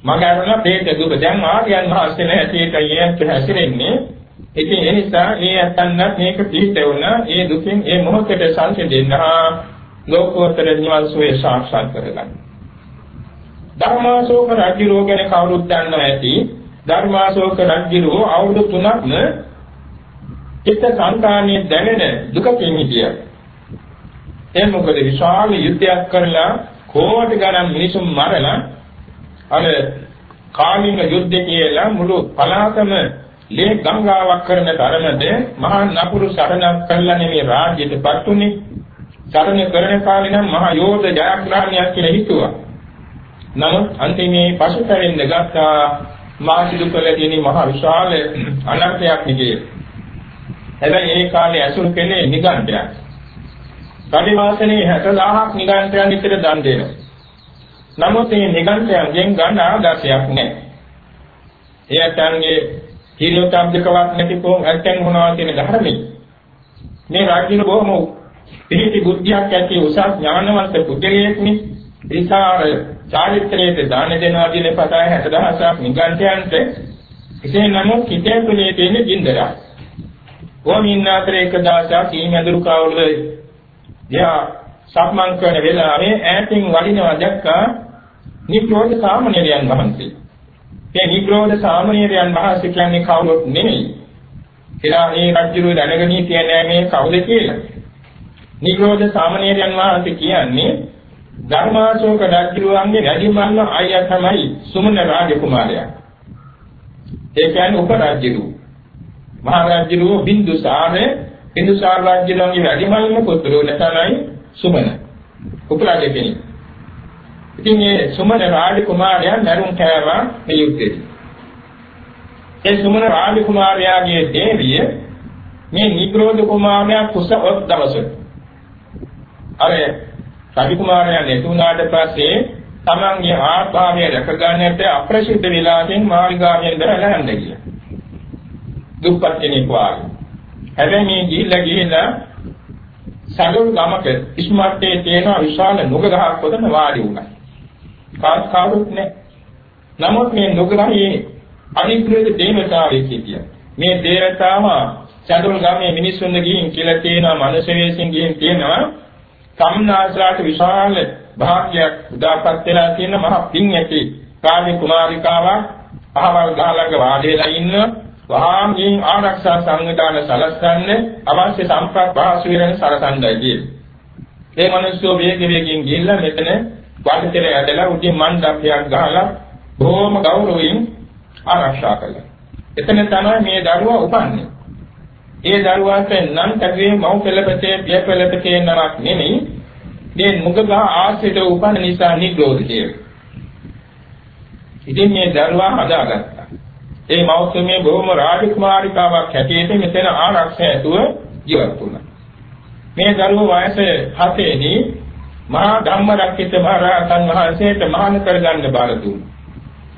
මග අරලා ප්‍රේත දුක දැන් ආර්යයන් වහන්සේ නැහැටි යැත් හැසිරෙන්නේ ඉතින් ඒ නිසා මේ අතන්නත් මේක පිළිත වුණා ඒ දුකින් ඒ මොහොතේ සංසිඳෙන්නා ලෝකෝත්තර නිවන් සුවේ සාක්ෂාත් කරගන්න. ධර්මාශෝක රජුරෝ ගැන කවුරුත් දන්නවා ඇති. ධර්මාශෝක රජුරෝ අවුරුදු 3ක්ම චිත්ත සංකාණයේ දැනෙන දුකකින් හිටියා. ඒ මොකද විශාල යුද්ධයක් කරලා කෝටි ගණන් මිනිසුන් මරලා අර කාමික යුද්ධ කියලා මුළු පළාතම ලේ ගංගාවක් කරන තරමට මහා නපුරු සරණක් කළා නෙමේ රාජ්‍යයටපත් උනේ. සරණ කරන කාලේ නම් මහා යෝධ ජයග්‍රහණයක් කියලා හිතුවා. නමුත් අන්තිමේ පසුතැවෙන්න ගත්තා මා සිදු කළ තියෙන මහා විශාල අනර්ථයක් නිකේ. හැබැයි ඒ කාලේ ඇසුරු කෙනේ නිගණ්ඨයක්. පරිවාසනේ 60000ක් නිගණ්ඨයන් විතර දන් දෙනවා. නමුත් මේ නිගණ්ඨයන්ගෙන් ගන්න ආදර්ශයක් නැහැ. ඒ ඇතන්ගේ හිරියොතම්දකවක් නැති කොම් ඇත්තෙන් මොනවා කියන ධර්මයේ මේ රාජ්‍යන බොහොම පිහිටි බුද්ධියක් ඇති උසස් ඥානවන්ත පුද්ගලයෙක්නි විසාර චාරිත්‍රයේ දාන දෙනවා කියන පතය 60000ක් නිගණ්ඨයන්ට එසේ නමුත් හිතේ තුලේ තියෙන ජින්දරා ඕමින්නාතර එක දාසක් කීමඳුරු කවුරුද එයා සක්මන් කරන වෙලාවේ ඈතින් වඩිනවා දැක්කා නික්‍රෝධ සාමණේරයන් වහන්සේ. මේ නික්‍රෝධ සාමණේරයන් වහන්සේ කියන්නේ කවුරුත් නෙමෙයි. එලා මේ රජුරු දැනගෙන කියන්නේ මේ කවුද කියලා. නික්‍රෝධ සාමණේරයන් වහන්සේ කියන්නේ ධර්මාශෝක රජුරුවන්ගේ වැඩිමල්ල අයියා තමයි සුමන රාජකුමාරයා. ඒ කියන්නේ උපරාජ්‍යරු. මහරජුරුව බින්දුසාරේ බින්දුසාර රජුරුවන්ගේ වැඩිමල්ම පුත්‍රයෝ තමයි සුමන. උපරාජ්‍ය කෙනෙක්. ඉතින් මේ සුමන රාජකුමාරයා නරුන් කෑවා මේ යුද්ධෙදී. ඒ සුමන රාජකුමාරයාගේ දේවිය මේ නිග්‍රෝධ කුමාරයා කුස ඔත් දවසට අර රජකුමාරයා නැතුණාට පස්සේ තමන්ගේ ආත්මාවය රැක ගන්නට අප්‍රසිද්ධ විලාසෙන් මාළිගාවෙන් දරලා යන්න ගියා. දුප්පත් කෙනෙක් වාගේ. හැබැයි මේ ගිහිල්ලා ගිහිල්ලා සගල් ගමක ඉස්මත්තේ තියෙන විශාල නුග ගහක් පොතන වාඩි වුණා. කාත් කවුරුත් නැහැ. නමුත් මේ නුග ගහේ අනිත්‍යයේ දේවතාවෙක් හිටියා. මේ දේවතාව සඳුල් ගමේ මිනිස්සුන් ගිහින් කියලා තියෙනවා මනුෂ්‍ය වේසින් ගිහින් තියෙනවා සම්නාසලාට විශාල භාග්‍යයක් උදාපත් වෙලා තියෙන මහ පිං ඇති කාමී කුමාරිකාවක් අහවල් ගහ ළඟ වාඩිලා ඉන්න වහාමින් ආරක්ෂා සංවිධාන සලස්වන්නේ අවශ්‍ය සම්ප්‍රාප්ත භාෂිරෙන් සලසන්නයි කියන්නේ. ඒ මිනිස්සු වේග වේගින් ගිහිල්ලා මෙතන වටතර ඇදලා උදේ මණ්ඩපයක් ගහලා බොහොම ගෞරවයෙන් ආරක්ෂා කළා. එතන තමයි මේ දරුවා උපන්නේ. ඒ දරුවාට නම් කඩේ මව් පෙළපතේ පිය පෙළපතේ නමක් නෙමෙයි. මේ මුගගහ ආශ්‍රිත උපන්න නිසා නිග්‍රෝධ කියලා. ඉතින් මේ දරුවා හදාගත්තා. ඒ මෞසුමේ බොහොම රාජකුමාරිකාවක් හැටියට මෙතන ආරක්ෂා ඇතුව ජීවත් වුණා. මේ දරුවා වයස 7 දී මහා ධම්මරක්කිත මහරහතන් වහන්සේට මහාන කරගන්න බාර දුන්නා.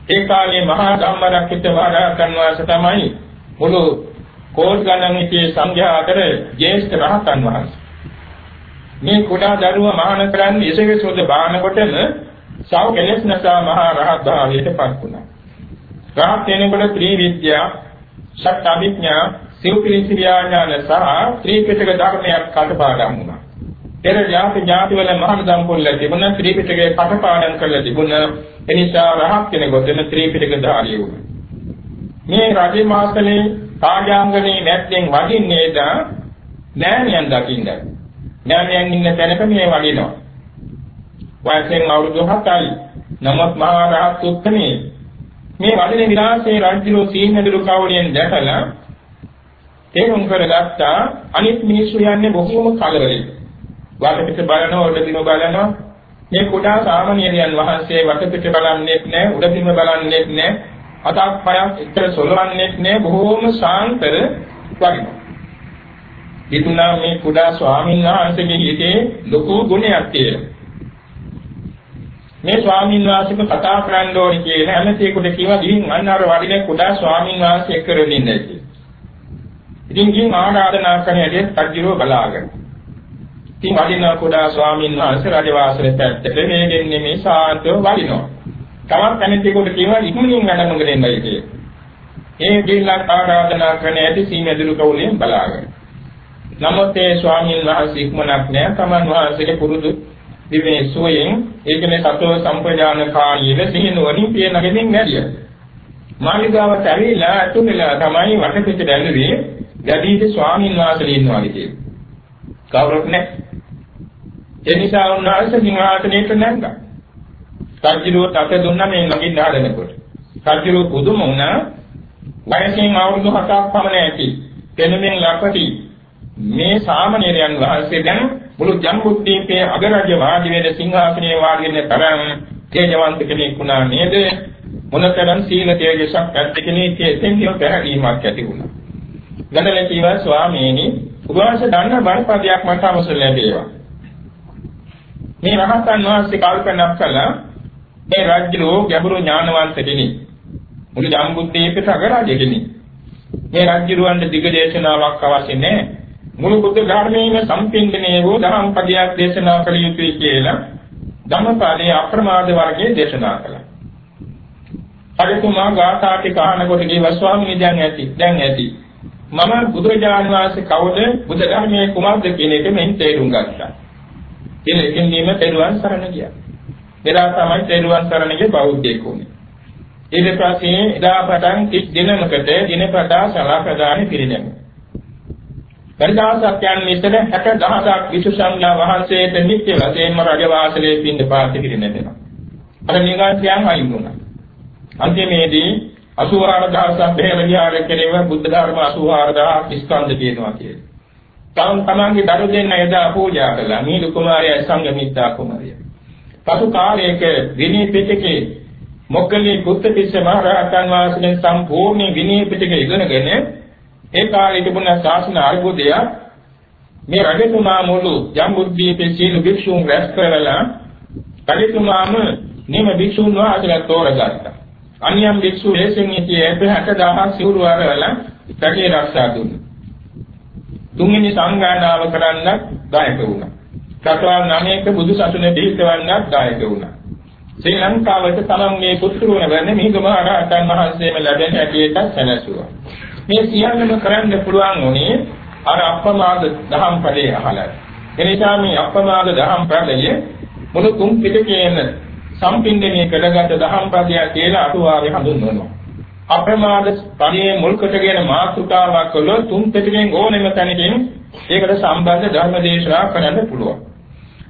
ඒ කාලේ මහා ධම්මරක්කිත මහරහතන් වහන්සේ තමයි මුළු කෝස් ගණන් හිටියේ සංඝයා අතර ජේෂ්ඨ රහතන් වහන්සේ. මේ කුඩා දරුවා මහාන කරන්නේ එසේසොද බාන කොටම සව කෙලෙස් නැසා මහා රහත් භාවයට පත් වුණා. රහත් වෙනකොට ත්‍රිවිද්‍යා, සත්‍ය අභිඥා, සිව්පිලිසි ඥාන සහ ත්‍රිපිටක ධර්මයක් කටපාඩම් වුණා. පෙර ඥාති ඥාති වල මහානදම් පොල්ල තිබුණ ත්‍රිපිටකේ කටපාඩම් කරලා තිබුණ එනිසා රහත් කෙනෙකුට ත්‍රිපිටක ධාරිය වුණා. මේ රජේ මාසලේ කාර්යාංගනේ නැත්නම් වඩින්නේද නෑනියන් දකින්නයි. නෑනියන් ඉන්න තැනක මේ වඩිනවා. වයසෙන් අවුරුදු 7යි. නමුත් මහා රහත් උත්තමේ මේ වදින විලාසයේ රාජ්‍යලෝ සීනදලු කවුලියෙන් දැකලා තේරුම් කරගත්තා අනිත් මිනිස්සු යන්නේ බොහෝම කලවරේ. වටපිට බලනවා උඩදින බලනවා මේ කුඩා සාමාන්‍යයන් වහන්සේ වටපිට බලන්නේ නැහැ උඩදින බලන්නේ නැහැ අතක් පයක් එක්තර සොලවන්නේ නැහැ බොහෝම සාන්තර වගේ. ඉතුණා මේ කුඩා ස්වාමීන් වහන්සේගේ හිතේ ලොකු ගුණයක් තියෙනවා. මේ ස්වාමීන් වහන්සේට කතා කරන්න ඕනේ කියලා හැමතේකට කිව්වා ගිහින් අන්න අර වඩින කුඩා ස්වාමීන් වහන්සේ එක්ක රෙලින්න කියලා. ඉතින් ගිහින් ආරාධනා කරන හැටියට කජිරෝ බලාගෙන. ඉතින් වඩින කුඩා ස්වාමීන් වහන්සේ රජවාසලේ පැත්තට වේගෙන් නෙමේ සාන්තව වඩිනවා. තවත් කෙනෙකුට කියනවා ඉක්මනින් වැඩමගට එන්නයි කියලා. ඒ ගිල්ලක් ආරාධනා කරන ඇති සීමෙදුරු කවුලෙන් බලාගෙන. නමුත් ඒ ස්වාමීන් වහන්සේ ඉක්මනක් නෑ තමන් වහන්සේගේ පුරුදු දිවේ සෝයෙන් ඒකනේ සතෝ සම්පජාන කාර්යයේ සිහිනුවණින් පියනගෙනින් නැරිය. මාළිගාවට ඇවිල්ලා අතුනෙලා තමයි වටපිට දැල්ලුවේ ගදීද ස්වාමීන් වහන්සේලා ඉන්නවා කියලා. කවුරුත් නැහැ. ඒ නිසා උන්වහන්සේ සිංහාසනයට නැංගා. සත්‍ජිරුවට අත දුන්නා මේ ළඟින් ආදෙනකොට. සත්‍ජිරුව පුදුම වුණා. වයසින් අවුරුදු 7ක් පමණ ඇති. කෙනෙමින් ලපටි මේ සාමණේරයන් වහන්සේ දැන් මුළු ජම්බුද්දීපයේ අගරජ වාඩි වෙන සිංහාසනයේ වාඩි වෙන තරම් තේජවන්ත කෙනෙක් වුණා නේද? මොනතරම් සීල තේජසක් ඇති කෙනෙක් එතෙන්දී පැහැදීමක් ඇති වුණා. ගණලේ කීවා ස්වාමීනි උපවාස දන්න බණපදයක් මට අවසර ලැබේවා. මේ රහතන් වහන්සේ කල්පනා කළා මේ රාජ්‍යලෝ ගැඹුරු ඥානවන්ත කෙනෙක්. මුළු ජම්බුද්දීපේ අගරජ කෙනෙක්. මේ රාජ්‍යරුවන්ට දිග දේශනාවක් අවශ්‍ය නැහැ. මුළු බුද්ධ ධර්මයේම සම්පින්දනයේ වූ ධම්ම පදයක් දේශනා කළ යුතුයි කියලා ධම්මපාදයේ අප්‍රමාද වර්ගයේ දේශනා කළා. හරිතුමා ගාථා ටික අහනකොට කිව්වා ස්වාමීනි දැන් ඇති දැන් ඇති මම බුදුරජාණන් වහන්සේ කවුද බුද්ධ ධර්මයේ කුමක්ද කියන එක මෙන් තේරුම් ගත්තා. කියන එකෙන් නියම තෙරුවන් සරණ ගියා. එදා තමයි තෙරුවන් සරණගේ බෞද්ධයෙක් වුනේ. ඊට පස්සේ එදා පටන් කිස් දිනමකට දිනපතා සලාපදානි පිරිනැමුණා. පරිදාසක් යන විතර 60000ක් විසු සංඥා වහන්සේට නිත්‍ය වශයෙන්ම රජවාසලේ පින්න පාති පිරිනැමෙනවා. අර නිගාන්තියන් අයින් වුණා. අන්තිමේදී 84000ක් බෙහෙර විහාර කෙරෙව බුද්ධ ධර්ම 84000ක් ස්කන්ධ තියෙනවා කියන්නේ. තම තමන්ගේ දරු දෙන්න එදා පූජා කළා. නීලු කුමාරයා සංගමිත්තා කුමාරයා. පසු කාලයක විනය පිටකේ මොග්ගලී බුද්ධතිස්ස මහ රහතන් වහන්සේ සම්පූර්ණ විනය පිටක ඉගෙනගෙන ඒ කාලේ තිබුණ ශාසන අර්බුදය මේ රජතුමා මුළු ජම්බුද්දීපේ සීල භික්ෂුන් රැස් කරලා රජතුමාම නිම භික්ෂුන් වහන්සේලා තෝරගත්තා. අන්‍යම් භික්ෂු වෙසෙන් සිටියේ 60000 සිවුරු අරවලා රැකේ ආරක්ෂා දුන්නා. තුන්වෙනි සංගායනාව කරන්න දායක වුණා. සතවල් නමයක බුදු සසුනේ දීර්ඝවන්නත් දායක වුණා. ශ්‍රී ලංකාවට තමන්ගේ පුත්‍රයන් වෙන මිහිගම අරහතන් වහන්සේම ලැබෙන හැටියට සැලසුවා. මේ සියල්ලම කරන්න පුළුවන් උනේ අර අප්‍රමාද දහම් පදේ අහලා. එනිසා මේ අප්‍රමාද දහම් පදයේ මුළු තුන් පිටකේන සම්පින්දනයේ කළගත දහම් පදය කියලා අටුවාවේ හඳුන්වනවා. අප්‍රමාද පදයේ මුල් කොටගෙන මාතෘකාවක් කළොත් තුන් පිටකෙන් ඕනෙම තැනකින් ඒකට සම්බන්ධ ධර්ම දේශනා කරන්න පුළුවන්.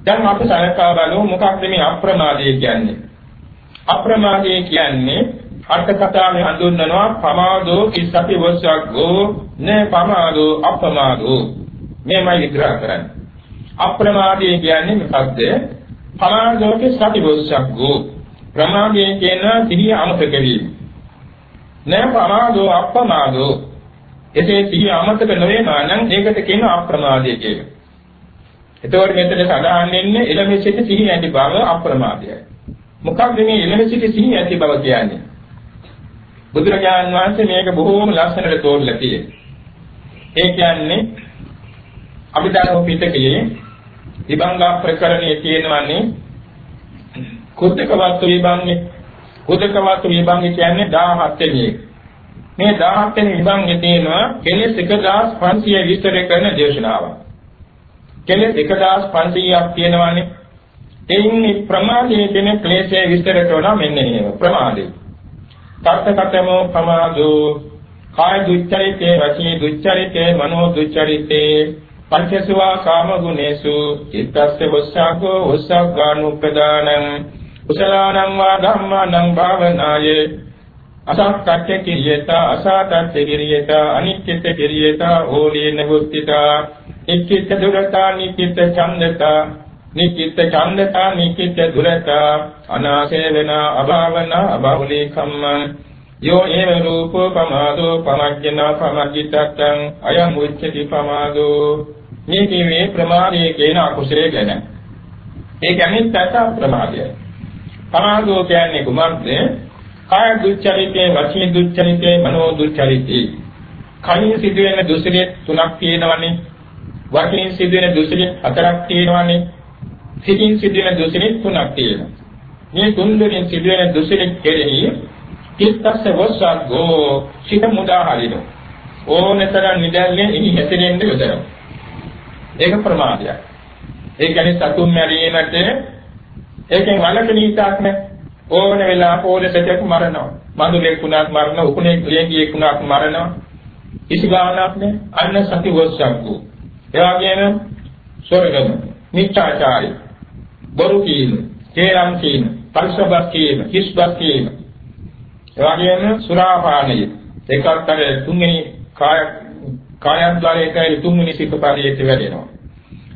දැන් අපි සලකා බලමු මොකක්ද මේ අප්‍රමාදය කියන්නේ? අප්‍රමාදය කියන්නේ අර්ථ කතාවේ හඳුන්වනවා පමාදෝ කිස්සපි වස්සග්ගෝ නේ පමාදෝ අපමාදෝ. මේමයි විග්‍රහ කරන්නේ. අප්‍රමාදී කියන්නේ මොකද්ද? පමාදෝ කිස්සපි වස්සග්ගෝ. ප්‍රමාදයේ කියන සිහිය අමතක වීම. නේ පමාදෝ අපමාදෝ එසේ සිහිය අමතක නොවේනා නම් ඒකට කියනවා අප්‍රමාදය කියලා. එතකොට මෙතන සඳහන් වෙන්නේ එළමෙසිට සිහිය ඇති බව අප්‍රමාදයයි. මොකක්ද මේ එළමෙසිට සිහිය ඇති බව කියන්නේ? බුදුරජාන් වහන්සේ මේක බොහෝම ලස්සනට තෝරලා තියෙනවා. ඒ කියන්නේ අභිධර්ම පිටකයේ විභංග ප්‍රකරණයේ තියෙනවානේ කුද්දකවත් විභංගේ කුද්දකවත් විභංගේ කියන්නේ 17 වෙනි එක. මේ 17 වෙනි විභංගේ තියෙනවා කෙලෙස් 1500 විස්තර කරන දේශනාවක්. කෙලෙස් 1500ක් තියෙනවානේ. එයින් ප්‍රමාදයේ තියෙන ක්ලේශය විස්තර කරනවා මෙන්න මේව ප්‍රමාදේ. තත්කතමෝ පමාදෝ. කාය දුච්චරිතේ වචී දුච්චරිතේ මනෝ දුච්චරිතේ. පංචසවා කාම ගුණේසු චිත්තස්ස වස්සාකෝ වස්සග්ගානුපදානං. කුසලානං වා ධම්මානං භාවනාය. අසක්කච්ච කිරියත අසාතච්ච කිරියත අනිච්චිත කිරියත ඕලීන වුත්තිතා ඉච්ඡිත දුරතා නිච්චිත ඡන්දතා. නිකිත ඡන්දතා නිකිත දුරතා අනාසේ වෙන අභාවන අබහුලී කම්මං යෝ ඒව රූපෝ පමාදෝ පමජ්ජන පමජ්ජිතං අයං උච්චති පමාදෝ. මේ කියේ ප්‍රමාදයේ කියන අකුසලයේ ගැන. ඒ කියන්නේ තත ප්‍රමාදය. පමාදෝ කියන්නේ කුමක්ද? කාය දුච්චරිතේ වචී දුච්චරිතේ මනෝ දුච්චරිතේ. කයින් සිදුවෙන දුසිරිය තුනක් තියෙනවනේ. වචින් සිදුවෙන දුසිරිය හතරක් තියෙනවනේ. සිතින් සිදුවෙන දොසිනේ තුනක් තියෙනවා. මේ තුන්දෙනින් සිදුවෙන දුසිරින් කෙරෙහි චිත්තස්ස වස්සග්ගෝ සිත මුදා හරිනවා. ඕනතර නිදැල්ලේ ඉහි හැසිරෙන්න යොදනවා. ඒක ප්‍රමාදයක්. ඒ කියන්නේ සතුන් මැරීමට ඒකෙන් වලක නීතාක් නැහැ. ඕන වෙලාවක ඕන දෙයක් මරනවා. මඳුලෙක් වුණත් මරනවා, උකුණේ ලියංගියෙක් වුණත් මරනවා. කිසි ගාණක් නැහැ. අන්න සති වස්සග්ගෝ. ඒ වගේම ස්වර්ගම, මිච්ඡාචාරය, බොරු කීම, කේලම් කීම, පරිසබක් කීම, හිස්බක් කීම. ඒ වගේම සුරාපානය. ඒකත් අර තුන්වෙනි කාය කායද්්වාරයේ තුන්වෙනි සිත පරියේට වැඩෙනවා.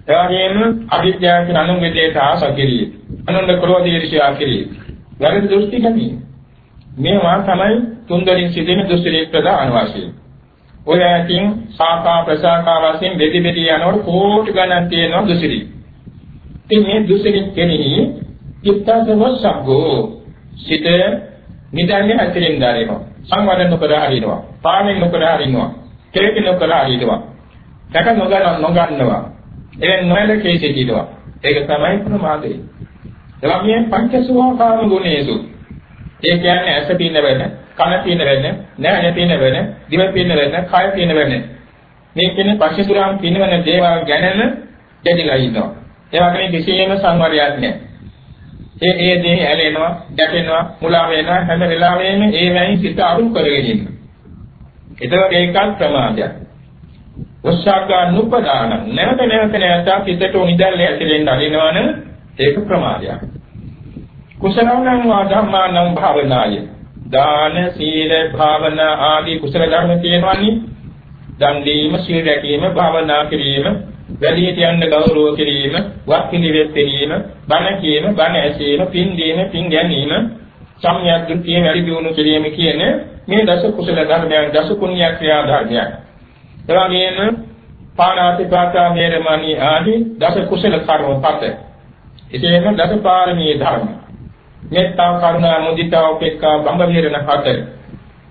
ඒ වගේම අවිද්‍යාව කියන අනුන්ගෙදේට ආස කිරීම. අනුන්ද ක්‍රෝධ ඊර්ෂ්‍යා කිරීම. වැරදි දෘෂ්ටි ගැනීම. මේවා තමයි තුන්දරින් සිදෙන දෘෂ්ටි ප්‍රදාන වශයෙන්. ඔය ඇතින් සාකා ප්‍රසාකා වශයෙන් බෙදි බෙදි යනකොට කෝටි ගණන් තියෙනවා දෘෂ්ටි. ඉතින් මේ දෘෂ්ටි කෙනෙහි චිත්තසවස්සග්ගෝ සිත නිදන්නේ ඇතිරින් දාරේනවා. සංවදන නොකර හරිනවා. පාණෙන් නොකර හරිනවා. කෙලෙක නොකර හරිනවා. සැක නොගන්න නොගන්නවා. එවෙන් නොයලකේ සිටිනවා. ඒක තමයි ප්‍රමාදය. එවැගේ පංචසෝකාම ගුණේසු. ඒ කියන්නේ ඇස පින්න වෙන, කන පින්න වෙන, නෑන පින්න වෙන, දිව පින්න වෙන, කය පින්න වෙන. මේ කියන්නේ පංචසුරාම් පින්න වෙන දේවල් ගැනම දෙදිලා ඉන්නවා. ඒ වගේ කිසියම් සංවරයක් නැහැ. ඒ ඒ දේ ඇලෙනවා, ගැටෙනවා, මුලා වෙනවා හැම වෙලාවෙම ඒ වැනි සිත අරුම් කරගෙන ඉන්නවා. ඒතකොට ඒකත් ප්‍රමාදයක්. උස්සග්ගානුපදාන නැවත නැවත නැවත සිතට උනිදල්ල ඇතිලෙන්න අරිනවන ඒක ප්‍රමාදයක්. කුසලං වා ධම්මානං භාවනාය. දාන සීල භාවනා ආදී කුසල ධර්ම තියෙනවනේ. දන් දීම, සීල රැකීම, භාවනා කිරීම, වැඩිහිට යන්න ගෞරව කිරීම, වත් පිළිවෙත් කිරීම, බණ කීම, බණ ඇසීම, පින් දීම, පින් ගැනීම, සම්‍යක් දෘෂ්ටිය වැඩි දියුණු කිරීම කියන මේ දස කුසල ධර්මයන් දස පුණ්‍ය ක්‍රියා ධර්මයන්. එවැගේම පාණාතිපාතා මේරමණී ආදී දස කුසල කර්ම පත. ඉතින් දස පාරමී ධර්ම. මෙත්තා කරුණා මුදිතා උපේක්ඛා බඹ විරණ හතර.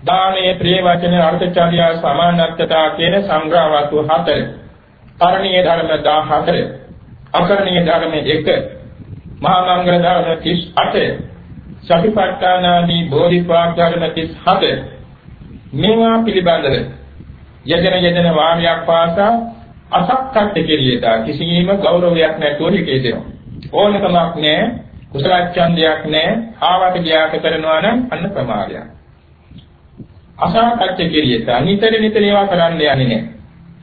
දානයේ ප්‍රේ වචන අර්ථචාර්ය සමානත්වතා කියන සංග්‍රහ වස්තු හතර. කරණීය ධර්ම 14. අකරණීය ධර්ම 1. මහා මංගල ධර්ම 38. සතිපට්ඨානාදී බෝධිපාක් ධර්ම 37. මේවා පිළිබඳව යදෙන යදෙන වාමයක් පාසා අසක්කට්ට කෙරියට කිසිම ගෞරවයක් නැතුව හිතේ දෙනවා. ඕනකමක් නැහැ, කුසල ඡන්දයක් නැහැ, ආවට ගියාට කරනවා නම් අන්න ප්‍රමාදයක්. අසක්කට්ට කෙරියට නිතර නිතර ඒවා කරන්න යන්නේ නැහැ.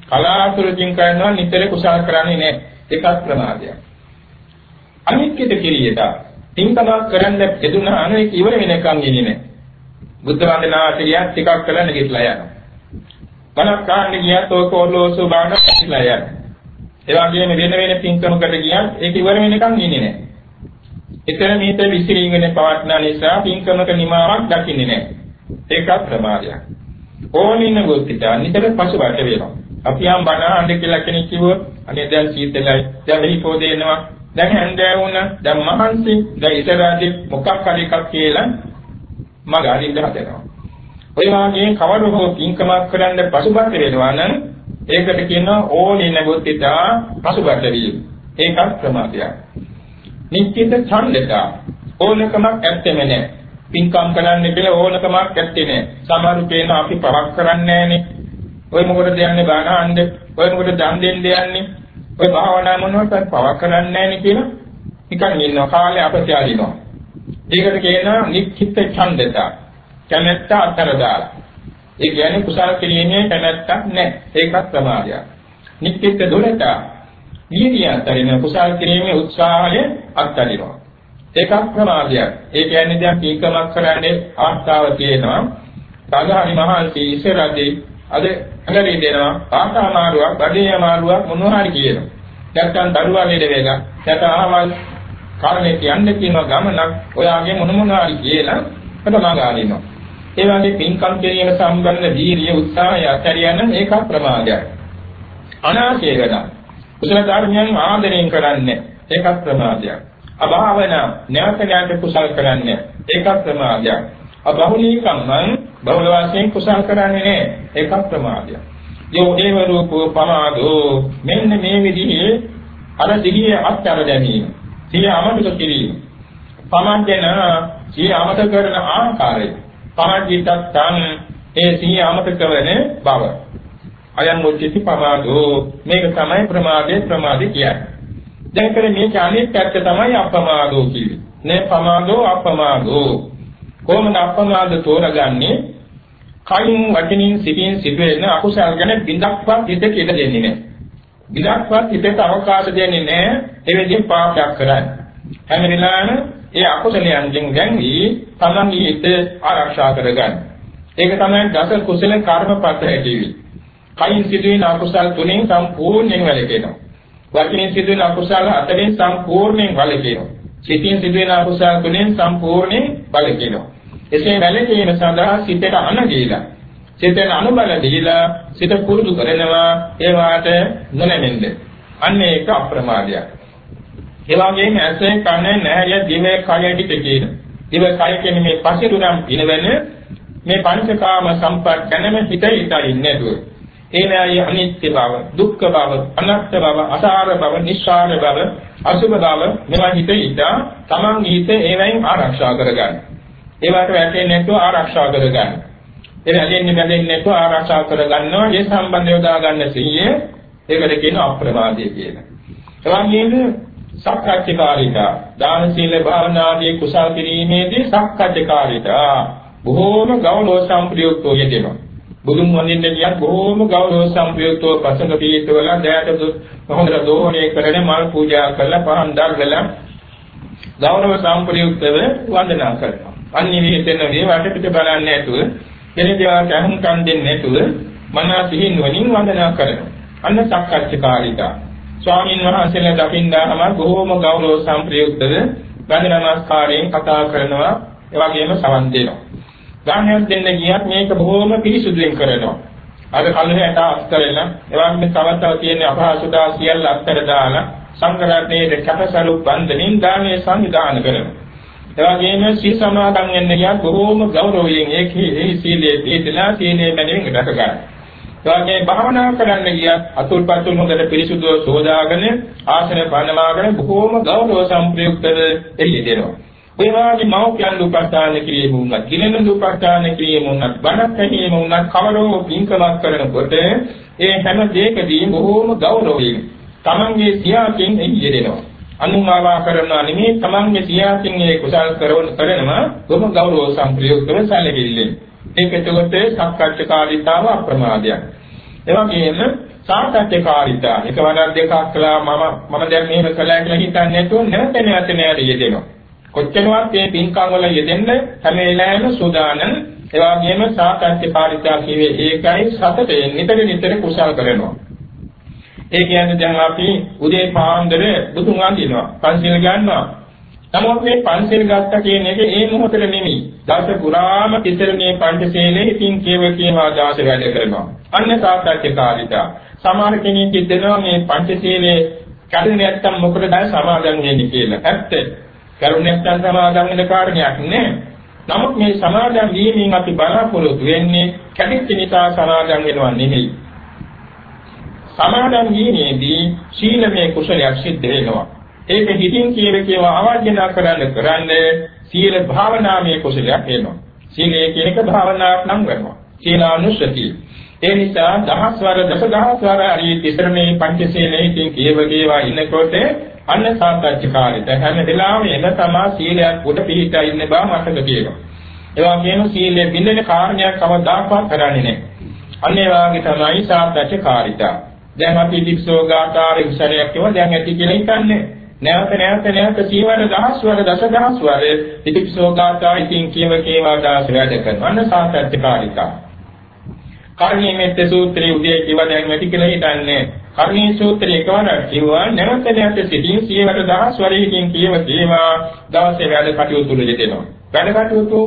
කලාතුරකින් කරනවා නිතර කුසල කරන්නේ නැහැ. ඒකත් ප්‍රමාදයක්. අනිත්‍යද කෙරියට තින්කමක් කරන්න දෙදුනා අනේ ඉවර වෙනකන් ඉන්නේ නැහැ. බුද්ධ වන්දනාවට ගියත් ටිකක් කරන්න ගිහලා යනවා. බණක් අහන්න ගියත් ඔක ඔරලෝසු බාන පිටලා යනවා. ඒ වගේම වෙන වෙන පින්කමකට ගියත් ඒක ඉවර වෙනකන් ඉන්නේ නැහැ. එතන මේත විසිරීගෙන පවත්නා නිසා පින්කමක නිමාවක් දකින්නේ නැහැ. ඒකත් ප්‍රමාදයක්. ඕනින ගොත්තිට නිතර පසුබට වෙනවා. අපි යම් බණ අහන්න කියලා කෙනෙක් කිව්වොත් අනේ දැන් සීතලයි දැන් මෙහිපෝ දෙනවා දැන් හැන්දෑ වුණ දැන් මහන්සි දැන් ඉතරාදී මොකක් හරි එකක් කියලා මග අරින්න හදනවා. ඔය වාගේ කවර හෝ පින්කමක් කරන්න පසුබට වෙනවා නම් ඒකට කියනවා ඕනේ නැගොත්ිතා පසුබට වීම. ඒකත් ප්‍රමාදයක්. නිශ්චිත ඡන්දක ඕනකමක් ඇත්තෙම නැහැ. පින්කම් කරන්න කියලා ඕනකමක් ඇත්තේ නැහැ. සමහරු කියන අපි පවක් කරන්නේ නැහනේ. ඔය මොකටද යන්නේ බාන අහන්න? ඔය මොකටද දන් දෙන්න යන්නේ? ඔය භාවනා මොනවද පවක් කරන්නේ නැහනේ කියලා නිකන් ඉන්නවා කාලේ අපතේ අරිනවා. ඒකට කියනවා නිශ්චිත ඡන්දක. කැමැත්ත අතර දාලා. ඒ කියන්නේ කුසල කිරීමේ කැමැත්තක් නැහැ. ඒකත් ප්‍රමාදයක්. නිත්‍යත් දොලට වීර්යය අතරින් කුසල කිරීමේ උත්සාහය අත්දැකීනවා. ඒකත් ප්‍රමාදයක්. ඒ කියන්නේ දැන් පීකමක් කරන්නේ ආස්තාව තියෙනවා. සාධාරණ මහන්සි ඉස්සරදී අද අගරේ දෙනවා ආසා මාරුවක්, බඩේ මාරුවක් මොනවා හරි කියනවා. නැත්තම් දරුවා නේද වේග. නැත්නම් ආවල් කාරණේ කියන්න කියන ගමනක් ඔයාගේ මොන මොනවා හරි කියලා කඩමා ගන්නවා. ඒ වගේ පින්කම් කිරීම සම්බන්ධ වීර්ය උත්සාහය අතරියන ඒක ප්‍රමාදයක්. අනාශය වෙන කුසල ධර්මයන් ආදරයෙන් කරන්නේ ඒක ප්‍රමාදයක්. අභාවන නැවත නැවත කුසල කරන්නේ ඒක ප්‍රමාදයක්. අබහුලීකම්මං බහුල වශයෙන් කුසල කරන්නේ නැහැ ඒක ප්‍රමාදයක්. යෝ දේව රූපෝ පමාදෝ. මෙන්න මේ විදිහේ අර දිගිය අත්‍යර දැමීම. සිය අමතක කිරීම. පමන්ගෙන සිය අමතක කරන ආකාරය. පමන්ජිතත්තං ඒ සිය අමතක වෙන බව. අයං උච්චති පමාදෝ. මේක තමයි ප්‍රමාදේ ප්‍රමාදේ කියන්නේ. දැන් කර මේක අනිත් පැත්ත තමයි අපමාදෝ කියන්නේ. නේ පමාදෝ අපමාදෝ කොහොමද අපමාද තෝරගන්නේ? කයින් වචනින් සිටින් සිදුවෙන අකුසල් ගැන බිඳක්වත් හිත කියලා දෙන්නේ නැහැ. බිඳක්වත් හිතට අවකාශ දෙන්නේ නැහැ. එවෙදී පාපයක් කරන්නේ. හැම වෙලාවෙම ඒ අකුසලයන්ගෙන් ගැන්වි තමන්ගේ හිත ආරක්ෂා කරගන්න. ඒක තමයි දස කුසල කර්මපත ඇතිවි. කයින් සිදුවෙන අකුසල් තුනෙන් සම්පූර්ණයෙන් වැළකෙනවා. වචනින් සිදුවෙන අකුසල් හතරෙන් සම්පූර්ණයෙන් වැළකෙනවා. සිතින් සිදුවෙන අකුසල් තුනෙන් සම්පූර්ණයෙන් වැළකෙනවා. එසේ වැළකීම සඳහා සිතට අනදීලා සිතෙන් අනුබල දීලා සිත පුරුදු කරනවා ඒ වාට නොනැමෙන්න. අන්න ඒක අප්‍රමාදයක්. ඒ වගේම ඇසේ කන නැහැය දිව කය ටික කියන. දිව කය කියන්නේ මේ පසිරුනම් පිනවන මේ පංචකාම සම්පත් ගැනම හිත හිතින් නේදුව. ඒ නෑයි අනිත්‍ය බව, දුක්ඛ බව, අනාත්ම බව, අසාර බව, නිස්සාර බව, අසුභ බව මේවා හිත හිතා තමන් හිත ඒවෙන් ආරක්ෂා කරගන්න. ඒවට වැටෙන්නේ නැතුව ආරක්ෂා කරගන්න. ඒ හැදෙන්නේ බැඳෙන්නේ නැතුව ආරක්ෂා කරගන්නවා. ඒ සම්බන්ධව දාගන්න සිහිය ඒකට කියන අප්‍රමාදය කියලා. එවැන්ගේම සක්කාච්ඡකාරීතා දාන සීල භාවනාදී කුසල් කිරීමේදී සක්කාච්ඡකාරීතා බොහෝම ගෞරව සම්ප්‍රයුක්තෝ යෙදෙනවා බුදුන් වඳින්න කියත් බොහෝම ගෞරව සම්ප්‍රයුක්තව පසඟ පීඨවල දෑට හොඳට දෝහණය කරගෙන මල් පූජා කරලා පහන් දාගලා ගෞරව සම්ප්‍රයුක්තව වන්දනා කරනවා අනිවිහෙතන මේ වට පිට බලන්නේ නැතුව කෙනෙකුට අහුම්කම් දෙන්නේ නැතුව මනස සිහින් වලින් වන්දනා කරනවා අන්න සක්කාච්ඡකාරීතා ස්වාමීන් වහන්සේලා දකින්නාම බොහෝම ගෞරව සම්ප්‍රයුක්තව ගන්ධ නමස්කාරයෙන් කතා කරනවා ඒ වගේම සවන් දෙනවා. ගානයක් දෙන්න ගියත් මේක බොහෝම පිරිසුදුෙන් කරනවා. අද කල්හයට අස්තරෙලා එවන්ගේ තවතව තියෙන අපහසුතා සියල්ල අත්තර දාලා සංඝරත්නයේ කැපසලු බන්ධනින් දානේ සංවිධානය කරනවා. ඒ වගේම සීල සමාදන් වෙන්න ගියත් බොහෝම ගෞරවයෙන් ඒකේ සීලයේ දීලා සීලයේ මැනවින් රැක ගන්නවා. එවාගේ භාවනා කරන්න ගියත් අතුල්පතුල් හොඳට පිරිසුදුව සෝදාගෙන ආසන පනවාගෙන බොහෝම ගෞරව සම්ප්‍රයුක්තව එළිදෙනවා. ඒ වගේ මෞඛ්‍යන් උපස්ථාන කිරීම උනත්, ගිලෙන උපස්ථාන කිරීම උනත්, බණක් ඇහිීම උනත් කවරෝ පින්කමක් කරනකොට ඒ හැම දෙයකදී බොහෝම ගෞරවයෙන් තමන්ගේ සියාකින් එළිදෙනවා. අනුමාවා කරනවා නෙමෙයි තමන්ගේ සියාකින් ඒ කුසල් කරන කරනවා බොහොම ගෞරව සම්ප්‍රයුක්තව සැලකිල්ලෙන්. ඒක එතකොට සක්කච්ඡකාරීතාව අප්‍රමාදයක්. ඒ වගේම සාකච්ඡකාරීතා එක වරක් දෙකක් කළා මම මම දැන් මෙහෙම කළා කියලා හිතන්නේ නැතුව නැවත නැවත නැවත යෙදෙනවා. කොච්චරවත් මේ පින්කම් වල යෙදෙන්න හැම වෙලාවෙම සූදානම්. ඒ වගේම සාකච්ඡකාරීතා කියවේ ඒකයි සතතේ නිතර නිතර කුසල් කරනවා. ඒ කියන්නේ දැන් අපි උදේ පාන්දර බුදුන් වඳිනවා, පන්සිල් ගන්නවා, නමුත් මේ පංචශීල ගත්ත කියන එක ඒ මොහොතේ නෙමෙයි. දවස පුරාම ඉතර මේ පංචශීලයේ ඉතින් කියව කියවා දාස වැඩ කරනවා. අන්න සාකච්ඡාකාරීතා. සමහර කෙනෙක් හිතනවා මේ පංචශීලයේ කරුණ නැත්තම් මොකටද සමාදන් වෙන්නේ කියලා. ඇත්ත. කරුණ නැත්තම් සමාදන් වෙන කාරණයක් නෑ. නමුත් මේ සමාදන් වීමෙන් අපි බලාපොරොත්තු වෙන්නේ කැටිච්ච නිසා සමාදන් වෙනවා නෙමෙයි. සමාදන් වීමේදී සීලමය කුසලයක් සිද්ධ වෙනවා. ඒක හිතින් කියන කේවා අවඥා කරන්න කරන්නේ සීල භාවනාමය කුසලයක් වෙනවා. සීලය කියන එක භාවනාවක් නම් වෙනවා. සීලානුස්සතිය. ඒ නිසා දහස්වර දසදහස්වර හරි තිසරණේ පංචශීලයේ ඉතින් කේව කේවා ඉන්නකොට අන්න සාකච්ඡාකාරීත හැම වෙලාවෙම එන තමා සීලයක් උඩ පිහිටා ඉන්න බව මතක තියෙනවා. ඒ වගේම සීලයේ බින්දෙන කාරණයක් කවදාකවත් කරන්නේ නැහැ. අන්න ඒ වගේ තමයි සාකච්ඡාකාරීත. දැන් අපි දික්සෝ ගාථාවේ ඉස්සරයක් කියව දැන් ඇති කියලා හිතන්නේ. නැවත නැවත නැවත සීවර දහස්වර දසදහස්වර ඉතිපිසෝගාතා ඉතින් කියව කේවා දාස වැඩ කරනවා. අන්න සාසත්‍යකාරිකා කර්ණීය මෙත්ත සූත්‍රයේ උදේ කිව දැන් වැඩි කියලා හිතන්නේ. කර්ණීය සූත්‍රයේ එකවර කිව්වා නැවත නැවත සිටින් සීවර දහස්වරයකින් කියව කේවා දවසේ වැඩ කටයුතු වල යෙදෙනවා. වැඩ කටයුතු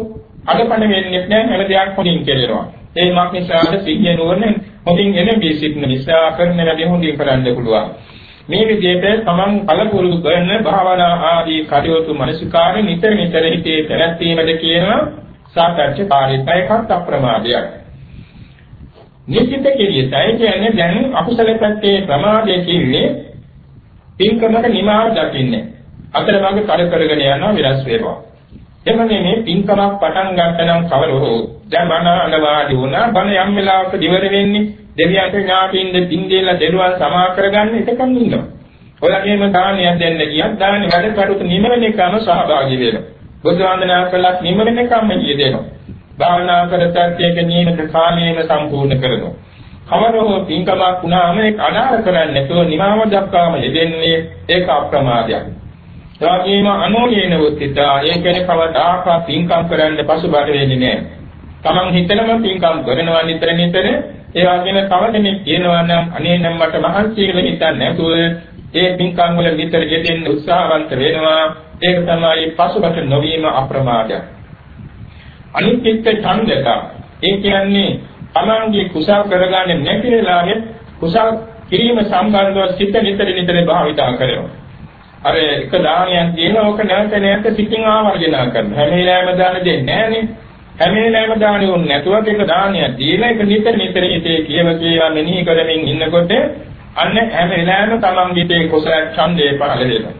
අඩපණ වෙන්නේ නැහැ හැම දෙයක් හොඳින් කෙරෙනවා. ඒ මක් නිසාද සිහිය නුවණ හොඳින් එන බී සිටින නිසා කරන වැඩේ හොඳින් කරන්න පුළුවන් මේ විදිහට තමන් කලපුරුදු කරන භාවනා ආදී කටයුතු මනසිකාරෙ නිතර නිතර හිතේ පැවැත්වීමද කියන සාකච්ඡාකාරීත්වයකට අප්‍රමාදයක්. නිසිත කිරියතයි කියන්නේ දැන් අකුසල පැත්තේ ප්‍රමාදයේ කින්නේ පින්කමක නිමාව දකින්නේ. අතරමඟ කර කරගෙන යනවා විරස් වෙනවා. එමනේ මේ පින්කමක් පටන් ගන්න නම් කවර හෝ දැන් බණ අනවාදී වුණා බණ යම් වෙලාවක දිවර වෙන්නේ දෙවියන්ට ඥාතියින්ද පින් දෙලා දෙලුවන් සමා කරගන්න එකකන් ඉන්නවා. ඔයගෙම දානයක් දෙන්න ගියත් දානි වැඩ කටයුතු නිමවෙන එකම සහභාගී වෙනවා. බුද්ධ වන්දනා කළත් නිමවෙන එකම යෙදෙනවා. භාවනා කරතත් ඒක නියමිත කාමයේම සම්පූර්ණ කරනවා. කවර හෝ පින්කමක් වුණාම ඒක අනාර කරන්නේ නැතුව නිමාව දක්වාම යෙදෙන්නේ ඒක අප්‍රමාදයක්. එවාගේම අනෝලේන වුත්තිතා ඒ කියන්නේ කවදාකවත් පින්කම් කරන්න පසුබට වෙන්නේ නැහැ. Taman හිතනම පින්කම් කරනවා නිතර නිතර ඒ වගේම තව කෙනෙක් කියනවා නම් අනේ නම් මට මහන්සි කියලා හිතන්නේ නැතුව ඒ පින්කම් වල නිතර යෙදෙන්න උත්සාහවන්ත වෙනවා. ඒක තමයි පසුබට නොවීම අප්‍රමාදයක්. අනිත් එක්ක ඡන්දක ඒ කියන්නේ තමන්ගේ කුසල් කරගන්නේ නැති වෙලාවෙත් කුසල් කිරීම සම්බන්ධව සිත නිතර නිතර භාවිතා කරනවා. අර එක දානයක් දෙන ඕක නැවත නැවත සිතින් ආවර්ජන කරනවා. හැම වෙලාවෙම දාන දෙන්නේ නැහනේ. හැම වෙලාවෙම දාන උන් නැතුව ඒක දානයක් දීලා ඒක නිතර නිතර හිතේ කියව කියලා මෙනෙහි කරමින් ඉන්නකොට අන්න හැම වෙලාවෙම තමන්ගේ කුසල ඡන්දේ පහළ වෙනවා.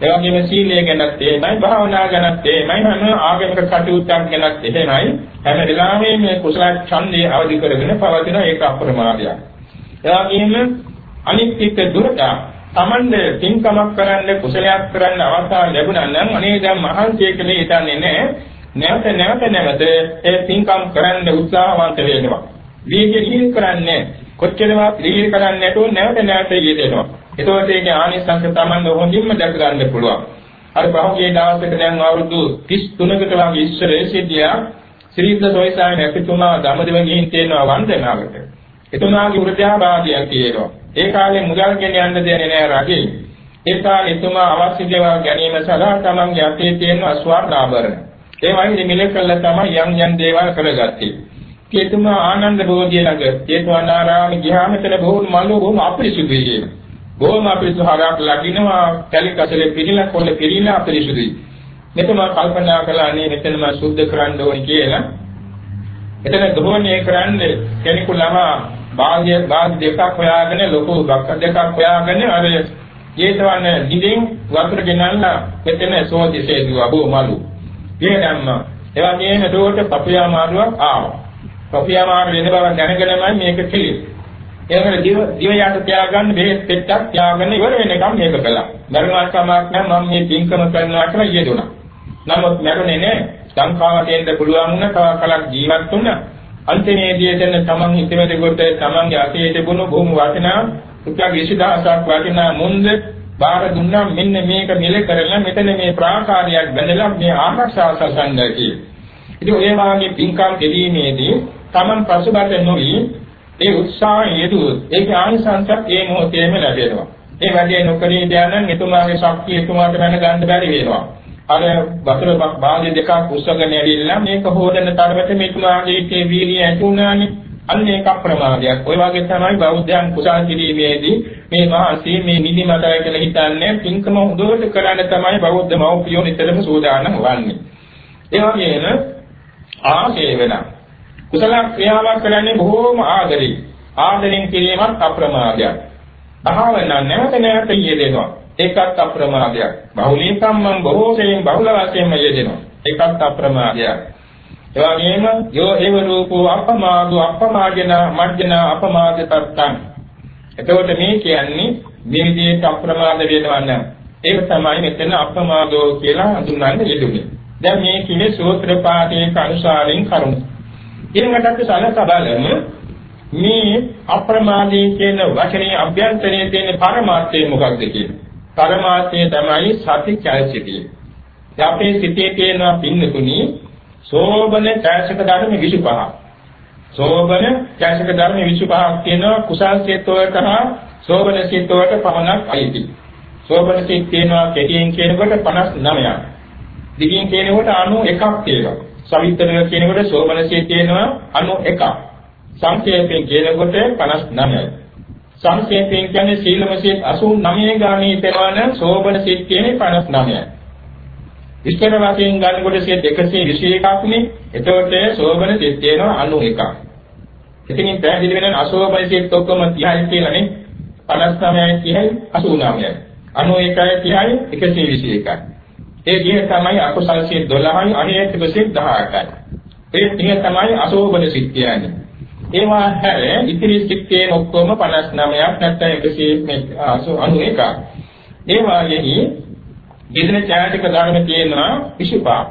ඒ වගේම සීලය ගැනත් එහෙමයි භාවනා ගැනත් එහෙමයි හැම ආගමික කටයුත්තක් ගැනත් එහෙමයි හැම වෙලාවෙම මේ කුසල ඡන්දය අවදි කරගෙන පවතින ඒක අප්‍රමාදයක්. ඒ වගේම අනිත්‍යක දුරට තමන්ගේ පින්කමක් කරන්න කුසලයක් කරන්න අවස්ථාව ලැබුණා නම් අනේ දැන් මහන්සිය කියලා හිතන්නේ නැහැ. නැවත නැවත නැවත ඒ පින්කම් කරන්න උත්සාහවන්ත වෙනවා. වීර්යයෙන් කරන්නේ කොච්චරවත් වීර්ය කරන්නේ නැතුව නැවත නැවත යෙදෙනවා. එතකොට ඒකේ ආනිසංස Taman හොඳින්ම දැක ගන්න පුළුවන්. අර පහුගිය දවසක දැන් අවුරුදු 33කට වගේ ඉස්සර සිද්ධියා ශ්‍රීද සොයිසාන එතුමා ධම්මදෙව ගිහින් තියෙනවා වන්දනාවට. එතුමාගේ වෘද්ධාභාගයක් තියෙනවා. ඒ කාලේ මුදල් ගෙන යන්න දෙන්නේ නැහැ රජේ. ඒ කාලේ එතුමා අවශ්‍ය දේවල් ගැනීම සඳහා Tamanගේ අතේ තියෙන ස්වර්ණ ආභරණ. ඒ වගේ මිල කළා තමයි යම් යම් දේවල් කරගත්තේ. එතුමා ආනන්ද බෝධිය ළඟ ජේතවනාරාමේ ගියාම එතන බොහෝ මලු බොහොම අපිරිසුදුයි කියලා. බොහොම අපිරිසුදු හරක් ලගිනවා කැලි කසලේ පිළිලා කොල්ල පිළිලා අපිරිසුදුයි. මෙතන කල්පනා කළා අනේ මෙතන මම සුද්ධ කරන්න ඕනේ කියලා. එතන දෝණය කරන්නේ කෙනෙකු ළමා භාග්‍ය භාග දෙකක් හොයාගෙන ලොකු බක්ක දෙකක් හොයාගෙන අර ජේතවන දිදින් වතුර ගෙනල්ලා මෙතන සෝදිසේ දුවා බොමලු. ඒ ධම්ම ඒ වගේම දෝට පපියා මාරුවක් ආවා. පපියා මාරු වෙන බව දැනගෙනමයි මේක කෙලියේ. ඒකට දිව දිව යට තියාගන්න බෙහෙත් පෙට්ටක් තියාගෙන ඉවර වෙනකම් මේක කළා. මරණවත් කමක් නැහැ මම මේ පින්කම කරනවා කියලා යෙදුණා. නමුත් මරුනේ නැහැ. සංඛාවට එන්න පුළුවන් වුණා තව කලක් ජීවත් වුණා. අන්තිමේදී එතන තමන් හිතෙමෙද කොට තමන්ගේ අතේ තිබුණු බොහොම වටිනා රුපියල් 20000ක් වටිනා මුන්ද බාර දුන්නා මෙන්න මේක මිල කරලා මෙතන මේ ප්‍රාකාරයක් බඳලා මේ ආරක්ෂා සසංගය කියේ. ඉතින් ඔය වාගේ පින්කම් කෙරීමේදී තමන් පසුබට නොවි ඒ උත්සාහය යෙදුවොත් ඒකේ ආනිසංසත් ඒ මොහොතේම ලැබෙනවා. ඒ වැඩේ නොකරී දැනන් එතුමාගේ ශක්තිය එතුමාට වෙන ගන්න බැරි වෙනවා. අර වතුර භාගය දෙකක් උස්සගෙන ඇවිල්ලා මේක හොදන තරමට මෙතුමාගේ හිතේ වීර්යය ඇති වුණානේ. අන්න ඒක අප්‍රමාදයක්. ඔය වගේ තමයි බෞද්ධයන් කුසල් කිරීමේදී මේ මහසී මේ නිදිමතයි කියලා හිතන්නේ පින්කම හොඳට කරන්න තමයි බෞද්ධ මව්පියෝ නිතරම සූදානම් වන්නේ. ඒ වගේම ආශේවන කුසල ක්‍රියාවක් කරන්නේ බොහෝම ආදරේ. ආදරෙන් කිරීමත් අප්‍රමාදයක්. භාවනා නැවත නැවත යෙදෙනවා. ඒකත් අප්‍රමාදයක්. බහුලීකම්මං බොහෝසෙයින් බහුල වශයෙන්ම යෙදෙනවා. ඒකත් අප්‍රමාදයක්. එවැගේම යෝ ඒව රූපෝ අපමාදු අපමාජන මජ්ජන අපමාද තත්තං. එතකොට මේ කියන්නේ මේ විදිහට අප්‍රමාද වෙනවා නම් ඒක තමයි මෙතන අපමාදෝ කියලා හඳුන්වන්න යෙදුනේ. දැන් මේ කිනේ සූත්‍ර පාඨයේ අනුසාරින් කරුණු ඊළඟට අපි සලකා බලමු මේ අප්‍රමාදී කියන වචනේ අභ්‍යන්තරයේ තියෙන පරමාර්ථය මොකක්ද කියලා. පරමාර්ථය තමයි සති චෛතසිකය. අපේ සිතේ තියෙන පින්නතුනි සෝබන චෛතසික ධර්ම 25. සෝබන චෛතසික ධර්ම 25ක් තියෙනවා කුසල් සිත වලට හා සෝබන සිත වලට පමණක් අයිති. සෝබන සිත තියෙනවා කෙටියෙන් කියනකොට 59ක්. දිගින් කියනකොට 91ක් තියෙනවා. සවිතරණ කියනකොට සෝමනසිය තියෙනවා 91ක්. සංකේතයෙන් කියනකොට 59යි. සංකේතයෙන් කියන්නේ සීලමසිය 89 ගානේ තේරවන සෝමනසිය කියන්නේ 59යි. විස්තර වශයෙන් ගන්නකොට සිය 221ක් නේ. එතකොට සෝමනසිය තියෙනවා 91ක්. ඉතින් පැහැදිලි වෙන අසෝමනසියත් ඔක්කොම 30යි කියලානේ. 59යි 30යි 89යි. 91යි 30යි 121යි. ඒ ගිය තමයි අකුසල සිත් 12යි අනේතික සිත් 18යි. ඒ ටික තමයි අශෝභන සිත් කියන්නේ. ඒවා හැර ඉතිරි සිත්යේ ඔක්කොම 59ක් නැත්නම් 191ක්. ඒ වාගෙහි දෙදෙන ඡායතික ධර්ම තියෙනවා 25.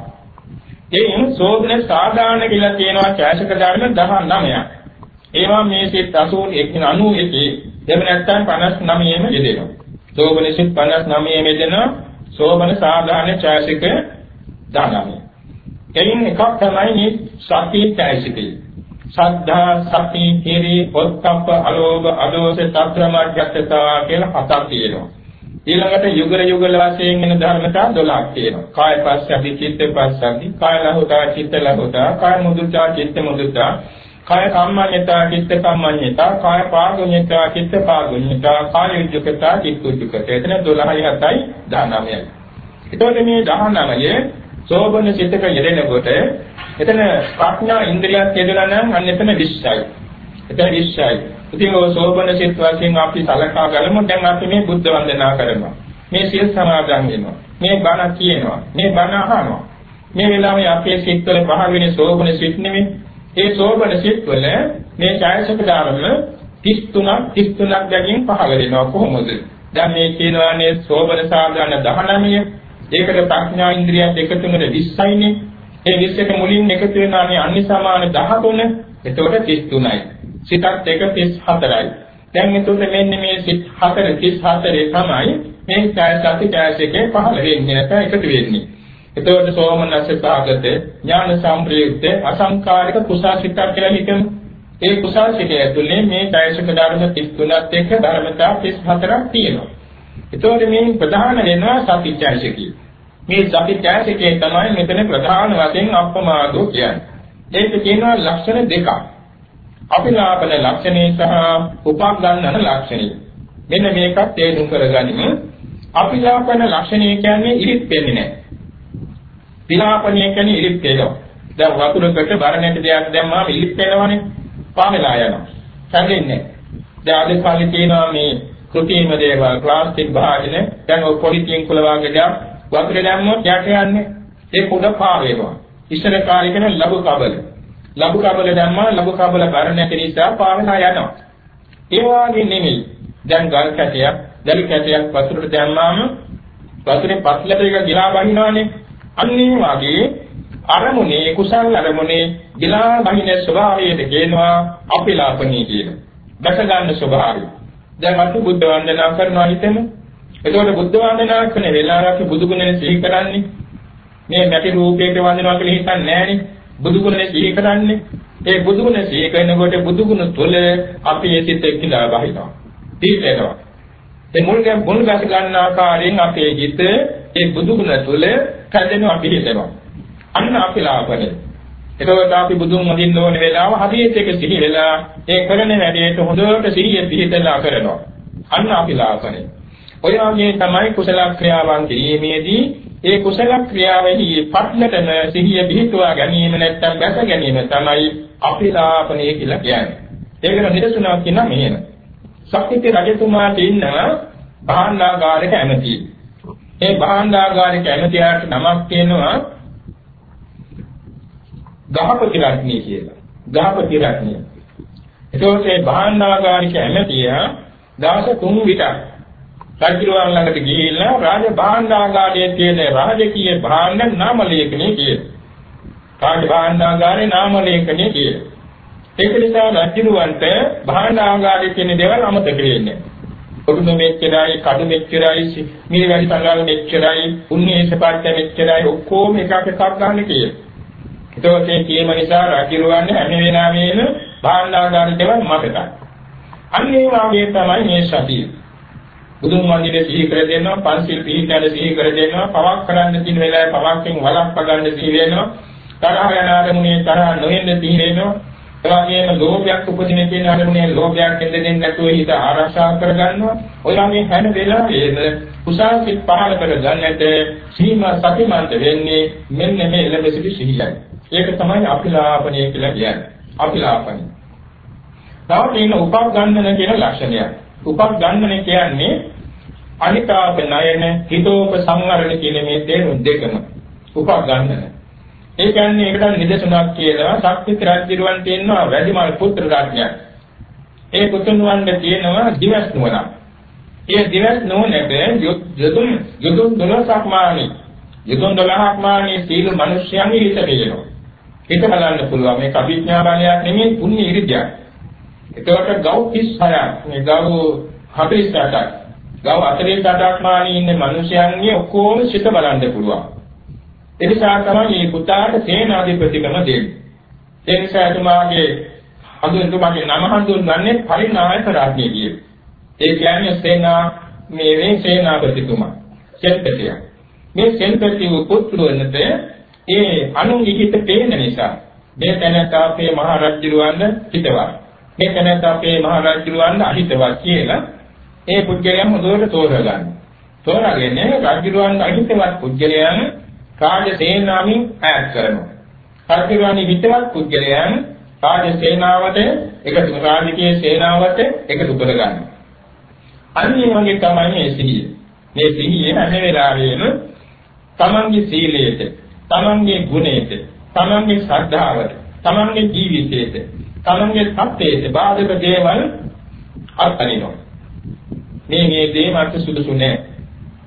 එයින් සෝධන සාධාරණ කියලා තියෙනවා ඡායතික ධර්ම 19ක්. ඒවා මේ සිත් 81 91 දෙව නැත්නම් 59ෙම යෙදෙනවා. සෝභන සිත් 59ෙම යෙදෙනවා. සෝභන සාධාරණ ඡායතික 19. එයින් එකක් තමයි මේ සති ඡායතිකය. සද්ධා සති හිරි ඔත්තප්ප අලෝභ අදෝස තත්‍රමජ්ජත්තතා කියලා හතක් තියෙනවා. ඊළඟට යුගල යුගල වශයෙන් එන ධර්මතා 12ක් තියෙනවා. කාය පස්සද්ධි චිත්ත පස්සද්ධි කාය ලහුතා චිත්ත ලහුතා කාය මුදුචා චිත්ත මුදුචා කාය කම්මඤ්ඤතා චිත්ත කම්මඤ්ඤතා කාය පාගුඤ්ඤතා චිත්ත පාගුඤ්ඤතා කාය විජ්ජකතා චිත්ත විජ්ජකතා එතන 12යි 7යි 19යි. එතකොට මේ 19 සෝබන සිතක යෙදෙනකොට එතන ප්‍රඥා ඉන්ද්‍රියක් යෙදලා නම් අන්න එතන 20යි. එතන 20යි. ඉතින් ඔය සෝබන සිත් වශයෙන් අපි සලකා ගලමු දැන් අපි මේ බුද්ධ වන්දනා කරනවා. මේ සිල් සමාදන් වෙනවා. මේ බණ කියනවා. මේ බණ අහනවා. මේ වෙලාවේ අපේ සිත්වල පහළ වෙන සෝබන සිත් නෙමෙයි. ඒ සෝබන සිත්වල මේ ඡායසක ධර්ම 33ක් 33ක් දැකින් පහළ වෙනවා කොහොමද? දැන් මේ කියනවානේ සෝබන සාධන 19 ඒකට ප්‍රඥා ඉන්ද්‍රියත් එකතු වෙන 20යිනේ. ඒ 20ට මුලින් එකතු වෙනානේ අන්‍ය සමාන 13. එතකොට 33යි. සිතත් එක 34යි. දැන් එතකොට මෙන්න මේ සිත් 4 34 තමයි මේ ඡාය සති ඡායසිකේ පහළ වෙන්නේ නැත්නම් එකතු වෙන්නේ. එතකොට සෝමනස්ස සාගත ඥාන සම්ප්‍රයුක්ත අසංකාරික කුසාසිතක් කියලා හිතමු. ඒ කුසාසිතය ඇතුලේ මේ ඡායසික ධර්ම 33ත් එක්ක ධර්මතා 34ක් තියෙනවා. එතකොට මේ ප්‍රධාන වෙනවා සතිචෛසිකය. මේ සතිචෛසිකය තමයි මෙතන ප්‍රධාන වශයෙන් අප්‍රමාදෝ කියන්නේ. ඒක කියනවා ලක්ෂණ දෙකක්. අපිලාපන ලක්ෂණේ සහ උපග්ගන්නන ලක්ෂණේ. මෙන්න මේකත් තේරුම් කරගනිමු. අපිලාපන ලක්ෂණේ කියන්නේ ඉරිත් වෙන්නේ නැහැ. විලාපණය කියන්නේ ඉරිත් වෙනවා. දැන් වතුරකට බර නැති දෙයක් දැම්මාම ඉරිත් වෙනවනේ. පාවෙලා යනවා. සංගෙන්නේ. දැන් අද කාලේ තියෙනවා මේ කෘතිම දේවල් ප්ලාස්ටික් භාජන දැන් ඔය පොලිතින් කුල වගේ දා වතුර දැම්මොත් යට යන්නේ. ඒ කුඩ පාවෙනවා. ඉස්සර කාලේ කියන ලබු කබල. ලබු කබල දැම්මා ලබු කබල බර නැති නිසා පාවෙලා යනවා. ඒ වගේ නෙමෙයි. දැන් ගල් කැටයක් දැලි කැටයක් වතුරට දැම්මාම වතුරේ පස්ලට එක ගිලා බහිනවනේ. අන්න ඒ වගේ අරමුණේ කුසල් අරමුණේ ගිලා බහින ස්වභාවයට කියනවා අපිලාපණී කියන. දැක ගන්න ස්වභාවය. දැන් අපි බුද්ධ වන්දනා කරනවා හිතෙමු. එතකොට බුද්ධ වන්දනා කරන වෙලාවට අපි බුදු ගුණනේ සිහි කරන්නේ. මේ නැති රූපයකට වන්දනා කියලා හිතන්නේ නැහනේ. බුදු ගුණනේ සිහි කරන්නේ. ඒ බුදු ගුණ සිහි කරනකොට බුදු ගුණ තුල අපි ඒ සිත එක්කලා බහිනවා. තීරණයනවා. ඒ මුල් ගැම් මුල් ගැස ගන්න ආකාරයෙන් අපේ හිත ඒ බුදු ගුණ තුල කැදෙනවා පිළිදෙනවා. අන්න අපි ලාභනේ. එතකොට අපි බුදුන් වදින්න ඕන වෙලාව හදිසියට එක සිහි වෙලා ඒ කරන වැඩේට හොඳට සිහිය පිහිටලා කරනවා. අන්න අපි ලාභනේ. ඔය වගේ තමයි කුසල ක්‍රියාවන් කිරීමේදී ඒ කුසල ක්‍රියාවෙහි පත්ලටම සිහිය පිහිටුවා ගැනීම නැත්නම් දැක ගැනීම තමයි අපිලාපණය කියලා කියන්නේ. ඒකන නිදසුනක් කියන මෙහෙම. සක්විති රජතුමාට ඉන්නවා භාණ්ඩාගාරක ඇමතියි. ඒ භාණ්ඩාගාරක ඇමතියාට නමක් කියනවා ගහපති රත්නිය කියලා. ගහපති රත්නිය. එතකොට මේ භාණ්ඩාගාරික ඇමතියා දවස් තුන් විතර රජුරුවන් ළඟට ගිහිල්ලා රාජ භාණ්ඩාගාරයේ තියෙන රාජකීය භාණ්ඩ නාම ලේඛනය කියලා. රාජ භාණ්ඩාගාරේ නාම ලේඛනය කියලා. ඒක නිසා රජුරුවන්ට භාණ්ඩාගාරයේ තියෙන දේවල් අමතක වෙන්නේ. ඔඩුම මෙච්චරයි, කඩු මෙච්චරයි, මිල වැඩි සංගල් මෙච්චරයි, උන්නේ සපත්ත මෙච්චරයි ඔක්කොම එකක් එකක් ගන්න කියලා. එතකොට මේ කීම නිසා රජුරවන්නේ හැම වෙලාවෙම භාණ්ඩාගාර දේවල් මතකයි. අන්න ඒ වාගේ තමයි මේ සතිය. බුදුන් වහන්සේ සිහි කර දෙනවා, පන්සිල් පිළිපැද සිහි කර දෙනවා, පවක් කරන්න තියෙන වෙලාවේ පවක්ෙන් වළක්ව ගන්න සිහි වෙනවා. තරහ යන ආරමුණේ තරහ නොෙන්න සිහි වෙනවා. ඒ වගේම ලෝභයක් උපදින තියෙන ආරමුණේ ලෝභයක් එන්නේ නැතුව හිත ආරක්ෂා කරගන්නවා. ඔය වගේ හැම වෙලාවෙම කුසල් සිත් පහළ කර ගන්නට සීමා සතිමන්ත වෙන්නේ මෙන්න මේ එළඹ සිටි සිහියයි. ඒක තමයි අපිලාපණය කියලා කියන්නේ. අපිලාපණය. තව තියෙන උපග්ගන්නන කියන ලක්ෂණයක්. උපග්ගන්නන කියන්නේ අනිකාප ණයන හිතෝප සංවරණ කියන මේ තේරුම් දෙකම උපගන්නන. ඒ කියන්නේ ඒකට නිදසුනක් කියලා ශක්ති රජුන් තියෙනවා වැඩිමල් පුත්‍ර රාජ්‍යයක්. ඒ පුතුණුවන්ට තියෙනවා දිවස් නුවණක්. ඒ දිවස් නුවණට යදුන් යදුන් 12ක් මානි. යදුන් 12ක් මානි සීල මිනිස්යන්ගේ හිත පිළිනවා. හිත බලන්න පුළුවන් මේක අභිඥා බලයක් නෙමෙයි පුණ්‍ය ඉරිදියක්. එතකොට ගව් 36ක් මේ ගව් 48ක් ගව් 48ක් මානි ඉන්න මිනිස්යන්ගේ ඔක්කොම සිත බලන්න පුළුවන්. ඒ නිසා තමයි මේ පුතාට සේනාධිපතිකම දෙන්නේ. ඒ නිසා එතුමාගේ හඳුන්වන්නේ නම හඳුන්වන්නේ පරිනායක රාජ්‍යය කියලා. ඒ කියන්නේ සේනා මේ වේ සේනාපතිතුමා. සෙන්පතිය. මේ සෙන්පති පුත්‍රවන්ට ඒ අනුන්ගේ හිත පේන නිසා මේ තැනට අපේ මහරජුරවන්න හිතවත්. මේ තැනට අපේ මහරජුරවන්න අහිතවත් කියලා ඒ පුද්ගලයන් හොඳට තෝරගන්න. තෝරාගෙන රජුරවන්න අහිතවත් පුද්ගලයන් රාජ සේනාවෙන් ඈත් කරනවා. රජුරවන්නේ හිතවත් පුද්ගලයන් රාජ සේනාවට එකතු රාජකීය සේනාවට එකතු කරගන්නවා. අනිත් වගේ තමයි මේ සිහිය. මේ සිහිය හැම වෙලාවෙම තමන්ගේ සීලයට, තමන්ගේ ගුණයට, තමන්ගේ ශ්‍රද්ධාවට, තමන්ගේ ජීවිතයට, තමන්ගේ සත්‍යයට බාධක දේවල් අත්හරිනවා. මේ මේ දේ මත සුදුසු නෑ.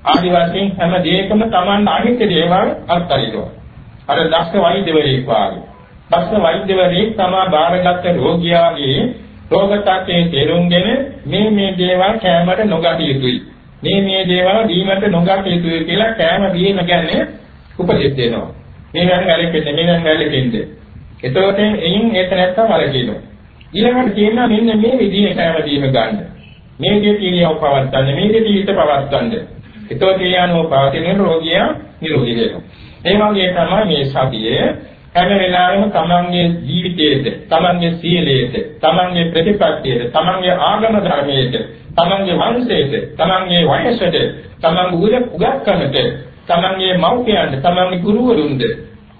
ආදි වශයෙන් හැම දෙයකම තමන් අනිත්‍ය දේවල් අත්හරිනවා. අර දක්ෂ වෛද්‍යවරයෙක් වාගේ පස්ස වෛද්‍යවරයෙක් තමා බාරගත් රෝගියාගේ රෝග තත්ත්වයේ තේරුම්ගෙන මේ මේ දේවල් කෑමට නොගත යුතුයි. මේ මේ දේවල් දීමට නොගත යුතුයි කියලා කෑම දීම ගැන උපදෙස් දෙනවා. මේ ගැන වැළකෙන්න මේ ගැන වැළකෙන්න. එතකොට එයින් ඒක නැත්තම් වලකිනවා. ඊළඟට කියනවා මෙන්න මේ විදිහේ කෑම දීම ගන්න. මේ විදිහේ කීලියව පවත්තන්න මේ විදිහේ හිත පවත්තන්න. එතකොට ඒ අනුව පවතින රෝගියා නිරෝගී වෙනවා. ඒ වගේ තමයි මේ සතියේ හැම වෙලාවෙම තමන්ගේ ජීවිතයේද, තමන්ගේ සීලයේද, තමන්ගේ ප්‍රතිපත්තියේද, තමන්ගේ ආගම ධර්මයේද, තමන්ගේ වංශයේද, තමන්ගේ වයසට, තමන්ගේ උගත්කමට, තමන්ගේ මව්පියන්ට තමන්ගේ ගුරුවරුන්ට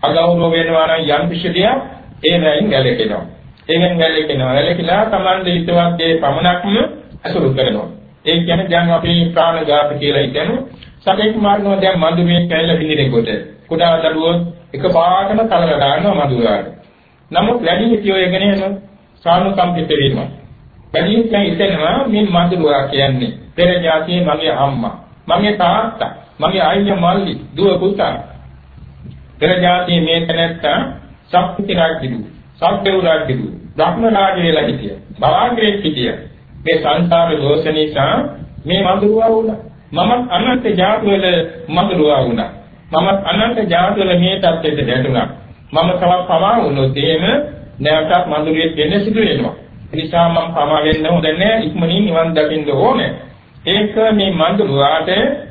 අගෞරව වෙනවා නම් යම් කිසි දෙයක් ඒ නැයින් ගැලපෙනවා. ඒකෙන් ගැලපෙනවා. ගැලපිලා තමන්ගේ හිතවත්ගේ පමණක්ම අසුරු කරනවා. ඒ කියන්නේ දැන් අපි ප්‍රාණඝාත කියලා කියන්නේ සතෙක් මරනවා දැන් මඳුමේ කැල්ල බින්දිනකොට. කුඩා දරුවෝ එකපාරටම කලකට ගන්නවා මඳුරාට. නමුත් වැඩි හිටියෝ ඒ ගැන සානුකම්පිත වෙනවා. වැඩි හිටියන් හිතනවා මේ මඳුරා කියන්නේ පෙර જાතියේ මගේ අම්මා, මගේ තාත්තා මගේ අයියා මල්ලි දුව පුතා. පෙර જાතියේ මේ තැනැත්තා සක්විති රාජ්‍යදු සක්දේව රාජ්‍යදු බ්‍රහ්ම රාජ්‍යයේලා හිටිය. බලාග්‍රේ හිටිය. මේ සංසාර දෝෂ නිසා මේ මඳුරුවා වුණා. මමත් අනන්ත ජාතිවල මඳුරුවා වුණා. මමත් අනන්ත ජාතිවල මේ තත්ත්වයට වැටුණා මම තවත් පවා වුණොත් එහෙම නැවතත් මඳුරියෙත් වෙන්න සිදු වෙනවා. ඒ නිසා මම පමා වෙන්න හොඳ නැහැ. ඉක්මනින් නිවන් දකින්න ඕනේ. ඒක මේ මඳුරුවාට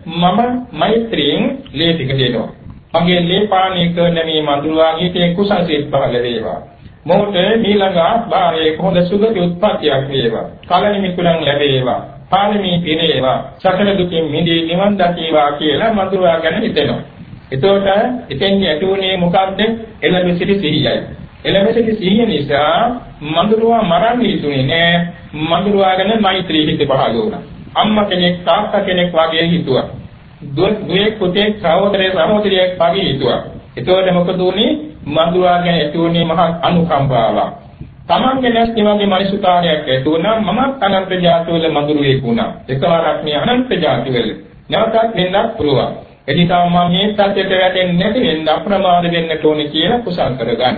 මම මෛත්‍රියෙන් ලේතික දෙනවා. මගේ ලේ පානය කරන මේ මඳුරුවාගේ තේ කුසසිත පහළ වේවා. මොහොත ඊළඟ ආභාවයේ හොඳ සුගති උත්පත්තියක් වේවා. කලනිමිකුලන් ලැබේවා. පානමී පිනේවා. සකල දුකින් මිදී නිවන් දකීවා කියලා මඳුරුවා ගැන හිතෙනවා. එතකොට එතෙන් ඇතුනේ මොකද්ද? එළඹ සිටි සිහියයි. එළඹ සිටි සිහිය නිසා මඳුරුවා මරන්නේ නෑ. මඳුරුවා ගැන මෛත්‍රී හිත පහළ වුණා. අම්මා කෙනෙක් තාත්තා කෙනෙක් වගේ හිතුවා. දුවේ පුතේ සහෝදරේ සහෝදරියක් වගේ හිතුවා. එතකොට මොකද උනේ? මඳුරුවා ගැන ඇතුණේ මහා අනුකම්පාවක්. තමන්ගේ නැස්ති වගේ මනසුකාරයක් ඇති වුණා මම අනන්ත ජාතිවල මඳුරුවෙක් වුණා. එකවරක් මේ අනන්ත ජාතිවල නැවතත් වෙන්නත් පුළුවන්. එනිසා මම මේ සත්‍යයට වැටෙන්නේ නැති වෙන්න අප්‍රමාද වෙන්න ඕනේ කියලා කුසල් කරගන්න.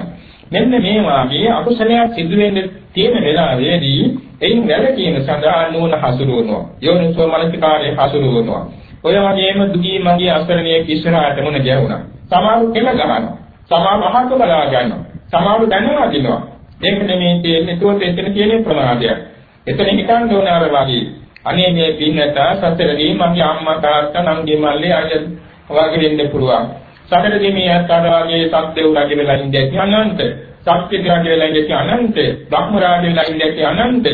මෙන්න මේ වාගේ අකුසලයක් සිදු වෙන්න තියෙන වෙලාවේදී එයින් වැළකීම සඳහා නුවණ හසුරුවනවා. යෝනිසෝ මනසිකාරයේ හසුරුවනවා. ඔය වගේම දුකී මගේ අසරණිය ඉස්සරහට මුණ ගැහුණා. සමහරු කෙල ගහනවා. සමහරු අහක බලා ගන්නවා. සමහරු දැනනවා දිනවා. ඒක නෙමෙයි තියෙන්නේ. ඒකත් එතන තියෙන ප්‍රමාදයක්. එතන හිතන්න ඕන අර වගේ අනේ මේ පින්නත සතරදී මගේ අම්මා තාත්තා නංගි මල්ලි අය වගේ වෙන්න පුළුවන්. සතරදී මේ අත්තර වගේ සත්දේව රජ වෙලා ඉඳී අනන්ත, සත්‍ය රජ වෙලා ඉඳී අනන්ත, බ්‍රහ්ම රජ වෙලා ඉඳී අනන්ත.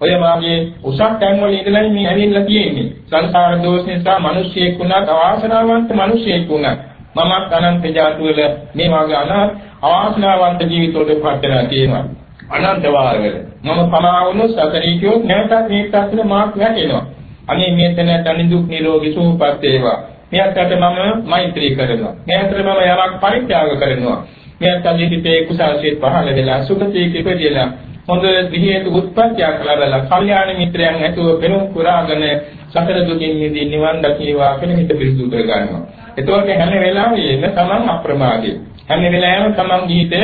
ඔය වාගේ උසස් තැන් වල ඉඳලා මේ ඇවිල්ලා තියෙන්නේ. සංසාර දෝෂ නිසා මිනිස්සෙක් වුණත් අවාසනාවන්ත මිනිස්සෙක් වුණත් මමත් අනන්ත ජාති වල මේ වාගේ අනාත් අවාසනාවන්ත ජීවිතවලට පත් වෙලා තියෙනවා. අනන්ත වාරවල මම පමා වුණොත් සතරී කියොත් නැවතත් මේ පැත්තට මාක් වැටෙනවා අනේ මේ තැනට අනිදුක් නිරෝගී සුවපත් වේවා. මෙයාට මම මෛත්‍රී කරනවා. මෙයාට මම යමක් පරිත්‍යාග කරනවා. මෙයාට ජීවිතේ කුසල්සිත පහළ වෙලා සුගතියක ඉපදෙලා හොඳ විහෙත උත්පත්තියක් ලැබලා කල්යාණ මිත්‍රයන් ඇතුව පෙනුම් පුරාගෙන සතර දුකින් මිදී නිවන් දකීවා කියන හිත පිරිසුදු කර ගන්නවා. එතකොට හැම වෙලාවෙම තමන් අප්‍රමාදී. හැම වෙලාවෙම තමන් ජීවිත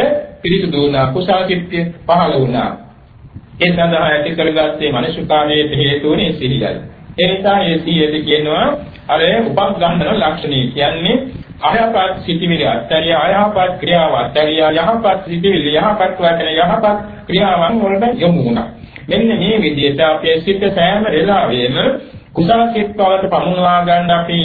පිරිසුදු වුණා කුසල් සිත්ය පහළ වුණා. ඒ සඳහා ඇති කරගත්තේ මනසුකාමයේ හේතු වුණේ සිහියයි. ඒ නිසා මේ සිහියද කියනවා අර උපග්‍රහණ ලක්ෂණය කියන්නේ අයහපත් සිටිවිලි අත්හැරිය අයහපත් ක්‍රියාව අත්හැරිය යහපත් සිටිවිලි යහපත් වචන යහපත් ක්‍රියාවන් වලට යොමු වුණා. මෙන්න මේ විදිහට අපේ සිත සෑම වෙලාවෙම කුසල සිත් වලට පමුණවා ගන්න අපි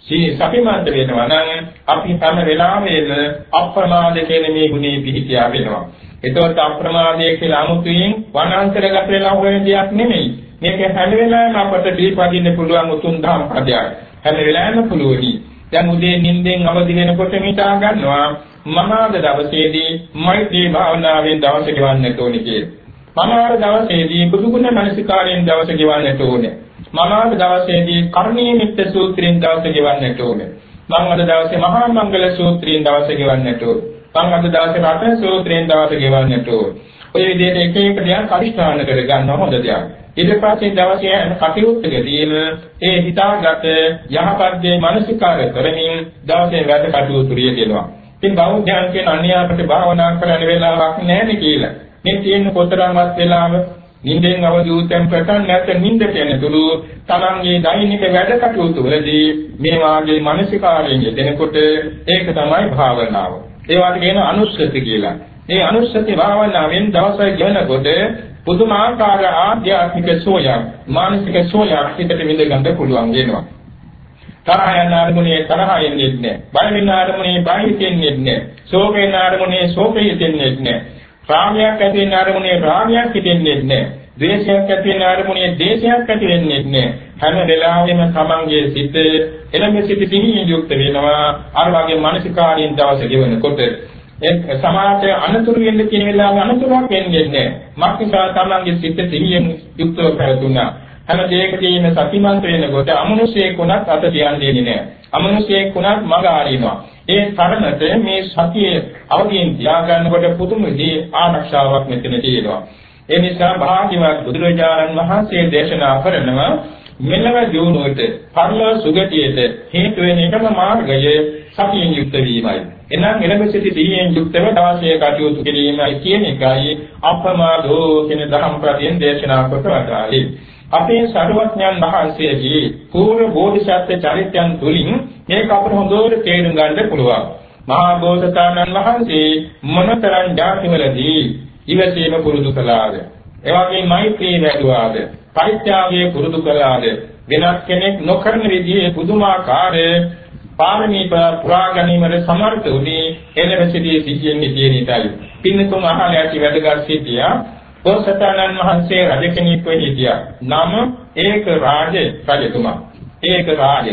සී සපිමන්ත වෙනවා නම් අපි හැම වෙලාවෙම අප්‍රමාද කියන මේ ගුණේ පිහිටියා වෙනවා. එතකොට අප්‍රමාදය කියලා අමුතුවෙන් වනාන්තරගත වෙලා හොයන දෙයක් නෙමෙයි. මේක හැම වෙලාවෙම අපට දීපදින්න පුළුවන් උතුම් ධම් පදයක්. හැම වෙලාවෙම පුළුවනි. දැන් උදේ නිින්දෙන් අවදි වෙනකොට හිතා ගන්නවා මම අද දවසේදී මෛත්‍රී භාවනාවෙන් දවස ගෙවන්නට ඕනේ කියලා. මම අද දවසේදී බුදුගුණ මනසිකාරයෙන් දවස ගෙවන්නට ඕනේ. මම අද දවසේදී කර්ණීය මිත්‍ය සූත්‍රයෙන් දවස ගෙවන්නට ඕනේ. මම අද දවසේ මහා මංගල සූත්‍රයෙන් දවස ගෙවන්නට ඕනේ. මම අද දවසේ රතන සූත්‍රයෙන් දවස ගෙවන්නට ඕනේ. ඔය විදිහට එක එක දේවල් අදිෂ්ඨාන කරගන්න හොඳ දෙයක්. ඊට පස්සේ දවසේ යන කටයුත්තකදීම ඒ හිතාගත යහපත් දේ මානසිකාර කරමින් දවසේ වැඩ කටයුතු රියදෙනවා. ඉතින් බෞද්ධයන් කියන අන්‍යයන්ට භාවනා කරන්න වෙලාවක් නැහැ කියලා. මේ තියෙන කොතරම්වත් වෙලාව නිින්දෙන් අවදි වූතෙන් පටන් නැත් නිින්දට යන තුරු තමන්ගේ දෛනික වැඩ කටයුතු වලදී මේ වාගේ මානසිකාරයෙන් යෙදෙනකොට ඒක තමයි භාවනාව. ඒ වගේ කියන අනුස්සති කියලා. මේ අනුස්සති භාවනාවෙන් දවසයි ගෙනකොට පුදුමාකාර ආධ්‍යාත්මික සෝයක් මානසික සෝයක් හිතට විඳ ගන්න පුළුවන් වෙනවා. තරහ යන අරමුණේ තරහ එන්නේ නැහැ. බය වෙන අරමුණේ බය හිතෙන්නේ නැහැ. ශෝක වෙන අරමුණේ ශෝක හිතෙන්නේ නැහැ. රාගයක් ඇති වෙන අරමුණේ රාගයක් හිතෙන්නේ නැහැ. ද්වේෂයක් ඇති වෙන අරමුණේ ද්වේෂයක් ඇති වෙන්නේ නැහැ. හැම වෙලාවෙම තමන්ගේ සිත එළඹ සිටි සිහියෙන් යුක්ත වෙනවා. අර වගේ මානසිකාරියෙන් දවස ගෙවනකොට ඒ සමාජයේ අනතුරු වෙන්න තියෙන වෙලාවෙ අනතුරක් වෙන්නේ නැහැ. මාක්නිකා තමන්ගේ සිත සිහියෙන් යුක්තව පැවතුණා. හැම දෙයකදීම සතිමන්ත වෙනකොට අමනුෂ්‍යයෙක් උනත් අත තියන්නේ නැහැ. අමනුෂ්‍යයෙක් උනත් මග ආරිනවා. ඒ තරමට මේ සතියේ අවදීන් තියාගන්නකොට පුදුම විදිහේ ආරක්ෂාවක් මෙතන තියෙනවා. ඒ නිසා භාග්‍යවත් බුදුරජාණන් වහන්සේ දේශනා කරනවා මෙලව දියුණුවට පරලෝ සුගතියට හේතු වෙන එකම මාර්ගය සතියෙන් යුක්ත වීමයි. එනම් එළඹ සිටි සිහියෙන් යුක්තව දාසය කටයුතු කිරීමයි කියන එකයි අපමාදෝ කියන ධම්ම ප්‍රතියෙන් දේශනා කොට වදාළේ. අපේ සරුවඥන් වහන්සේගේ පූර්ව බෝධිසත්ව චරිතයන් තුලින් මේක අපට හොඳට තේරුම් ගන්න පුළුවන්. මහා බෝසතාණන් වහන්සේ මොනතරම් ජාතිවලදී ඉවසීම පුරුදු කළාද? එවැගේ මෛත්‍රී වැඩුවාද? පරිත්‍යාගය පුරුදු කළාද? වෙනත් කෙනෙක් නොකරන විදිහේ පුදුමාකාර පාරමී පුරා ගැනීමට සමර්ථ වුණේ එළවසිදී සිටින්නේ කියන එකයි. පින්නතුන් අහලා ඇති වැඩගත් සිටියා බෝසතාණන් වහන්සේ රජ කෙනෙක් වෙ හිටියා. නම ඒක රාජ රජතුමා. ඒක රාජ.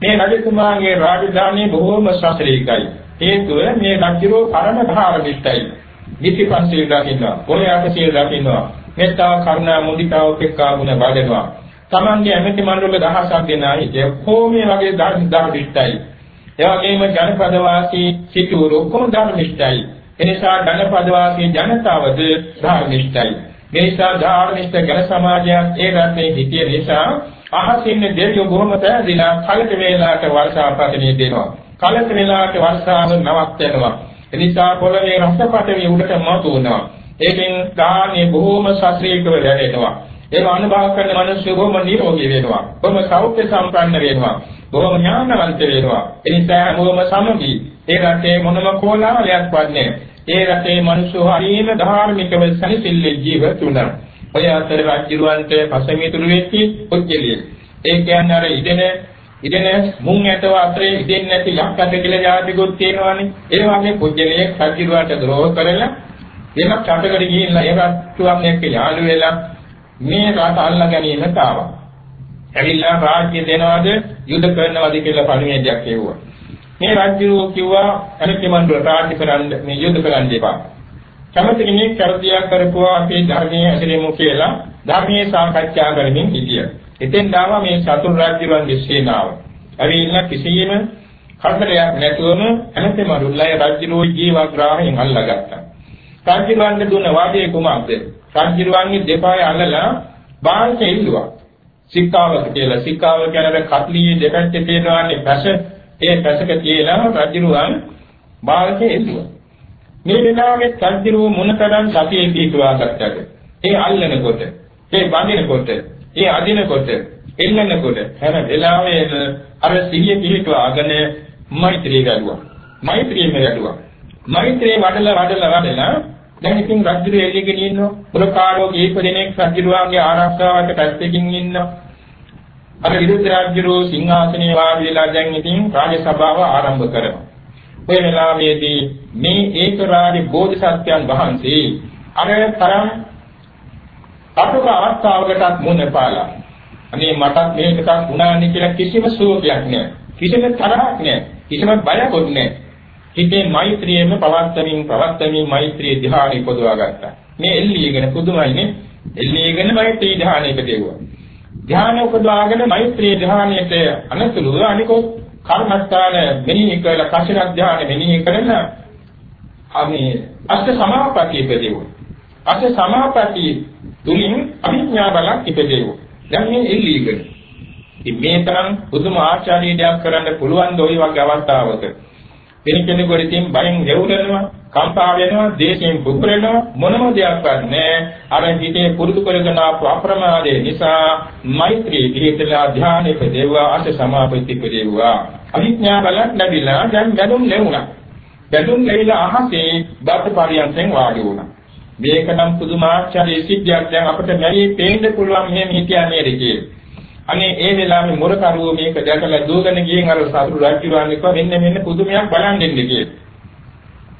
මේ රජතුමාගේ රාජධානිය බොහෝම ශාස්ත්‍රීයයි. හේතුව මේ රජුරෝ පරම ධාර්මිකයි. නිතිපන්සිල් දකින්නවා. පොළයාට සීල දකින්නවා. මෙත්තා කරුණා මුදිතා උපේක්ඛා ගුණ වඩනවා. Tamange ඇමති මණ්ඩල දහසක් දෙනා හිටිය. කොහොමේ වගේ ධර්මිකයි. ඒ වගේම ජනපද වාසී සිටුවරු ඔක්කොම ධර්මිකයි. එනිසා ජනපද වාසී ජනතාවද ධර්මිකයි. මේ නිසා ධාර්මික ජන සමාජයක් ඒ රටේ හිටිය නිසා අහසින් දෙවියෝ බොහොම පැහැදිලා කලක වේලාවට වර්ෂාපතනිය දෙනවා. කලක වේලාවට වර්ෂාව නවත්වනවා. එනිසා පොළවේ රසපතේ උඩට මතු වෙනවා. ඒකෙන් ගානේ බොහොම ශාස්ත්‍රීයව දැනෙනවා. ඒක අනුභව කරන මිනිස්සු බොහොම නිරෝගී වෙනවා. බොහොම සෞඛ්‍ය සම්පන්න වෙනවා. බොහොම ඥානවන්ත වෙනවා. ඒ නිසා බොහොම සමගි. ඒ රටේ මොනම කෝලාහලයක් වන්නේ ඒ රටේ මිනිස්සු හරිම ධාර්මිකව සැනසෙල්ලේ ජීවත් වුණා. ඔය අතර රජුවන්ට පසමිතුරු වෙච්චි පුජ්‍යලිය. ඒ කියන්නේ අර ඉදෙන ඉදෙන මුං ඇටව අතරේ ඉදෙන්නේ නැති යක්කඩ කියලා જાතිකුත් තියෙනවානේ. ඒ වගේ පුජ්‍යලියෙක් රජුවන්ට ද්‍රෝහ කරලා එනක් රටකට ගිහිල්ලා ඒ රජුවන් එක්ක යාළු වෙලා මේ රට අල්ලා ගැනීමට ආවා. ඇවිල්ලා රාජ්‍ය දෙනවද යුද්ධ කරනවද කියලා පණිවිඩයක් එවුවා. මේ රාජ්‍යෝ කිව්වා අනිත්‍ය මණ්ඩල රාජ්‍ය කරන්න මේ යුද්ධ කරන්න එපා. කැමති කෙනෙක් කරදියක් කරපුවා අපේ ධර්මයේ ඇසෙමු කියලා ධර්මයේ සාකච්ඡා කරමින් හිටියා. එතෙන් දාවා මේ චතුර් රාජ්‍යවන්ගේ සේනාව. ඇවිල්ලා කිසියම් කරදරයක් නැතුවම ඇනතේ මරුල්ලයි රාජ්‍යරෝ ජීවග්‍රාහයෙන් අල්ලගත්තා. රාජ්‍යවන්ගේ දුන්න වාදයේ කුමක්ද? රාජ්‍යවන්ගේ දෙපාය අල්ලලා බාහිර එල්ලුවා. සික්කාවක කියලා සික්කාව කියන්නේ කත්ලියේ දෙපැත්තේ තියෙනවානේ පැස ඒ පැසක තියලා රජුරුවන් බාහිර එල්ලුවා. මේ වෙලාවේ රජුරුව මොනතරම් සතියේ පිටුවා ගත්තද? ඒ අල්ලනකොට, ඒ බඳිනකොට, ඒ අදිනකොට, එල්ලනකොට හැම වෙලාවෙම අර සිහිය පිටුවාගෙන මෛත්‍රී වැඩුවා. මෛත්‍රියම වැඩුවා. මෛත්‍රී වඩලා වඩලා වඩලා දැන් ඉතින් රජුරු එළියගෙන ඉන්නවා. පුරකාරෝ කීප දෙනෙක් රජුරුවන්ගේ ආරක්ෂාවට පැත්තකින් ඉන්නවා. අර විරුද්ධ රජුරු සිංහාසනේ වාඩි වෙලා දැන් ඉතින් රාජ සභාව ආරම්භ කරනවා. ඔය වෙලාවේදී මේ ඒක රාජ බෝධිසත්වයන් වහන්සේ අර තරම් කටුක අවස්ථාවකටත් මුණ පාලා. අනේ මටත් මේකක් වුණානේ කියලා කිසිම සුවයක් නෑ. කිසිම තරහක් නෑ. කිසිම බයකුත් නෑ. හිතේ මෛත්‍රියෙම පවත්තමින් පවත්තමින් මෛත්‍රී ධ්‍යානෙ පොදවා ගත්තා. මේ එල්ලීගෙන පුදුමයිනේ. එල්ලීගෙන මෛත්‍රී ධ්‍යානෙ ඉපදෙව්වා. ධ්‍යාන උපදවාගෙන මෛත්‍රී ධ්‍යානයට අනතුරුව අනිකොත් කර්මස්ථාන මෙනෙහි කරලා කෂණ ධ්‍යාන මෙනෙහි කරන අපි අෂ්ට සමාපatti ඉපදෙව්වා. අෂ්ට සමාපatti තුලින් අභිඥා බලක් ඉපදෙව්වා. දැන් මේ එල්ලීගෙන. ඉතින් මේ තරම් පුදුම ආචාර්ය දෙයක් කරන්න පුළුවන් ද ওই වගේ අවස්ථාවක. වෙන කෙනෙකුට ඉතින් බයෙන් දෙවුලනවා, කම්පා වෙනවා, දේශයෙන් පුපුරනවා මොනම දෙයක්වත් නැහැ. අර හිතේ පුරුදු කරගෙන ආපු අප්‍රමාදයේ නිසා මෛත්‍රී පිළිතලා ධානයක දේවා අට සමාපatti පෙරේවා. අවිඥා බලක් ලැබිලා දැන් බැලුම් ලැබුණා. බැලුම් ලැබිලා අහසේ බත් පරියන්තෙන් වාඩි වුණා. මේක නම් පුදුමාචාරී සිද්ධියක් දැන් අපිට මෙහි පේන්න පුළුවන් මෙහෙම හිතියා නේද කියලා. අනේ ඒ වෙලාවේ මොරකරුව මේක දැකලා දුවගෙන ගියන් අර සතුරු රාජ්‍යරුවන් එක්ක මෙන්න මෙන්න පුදුමයක් බලන් දෙන්න කියලා.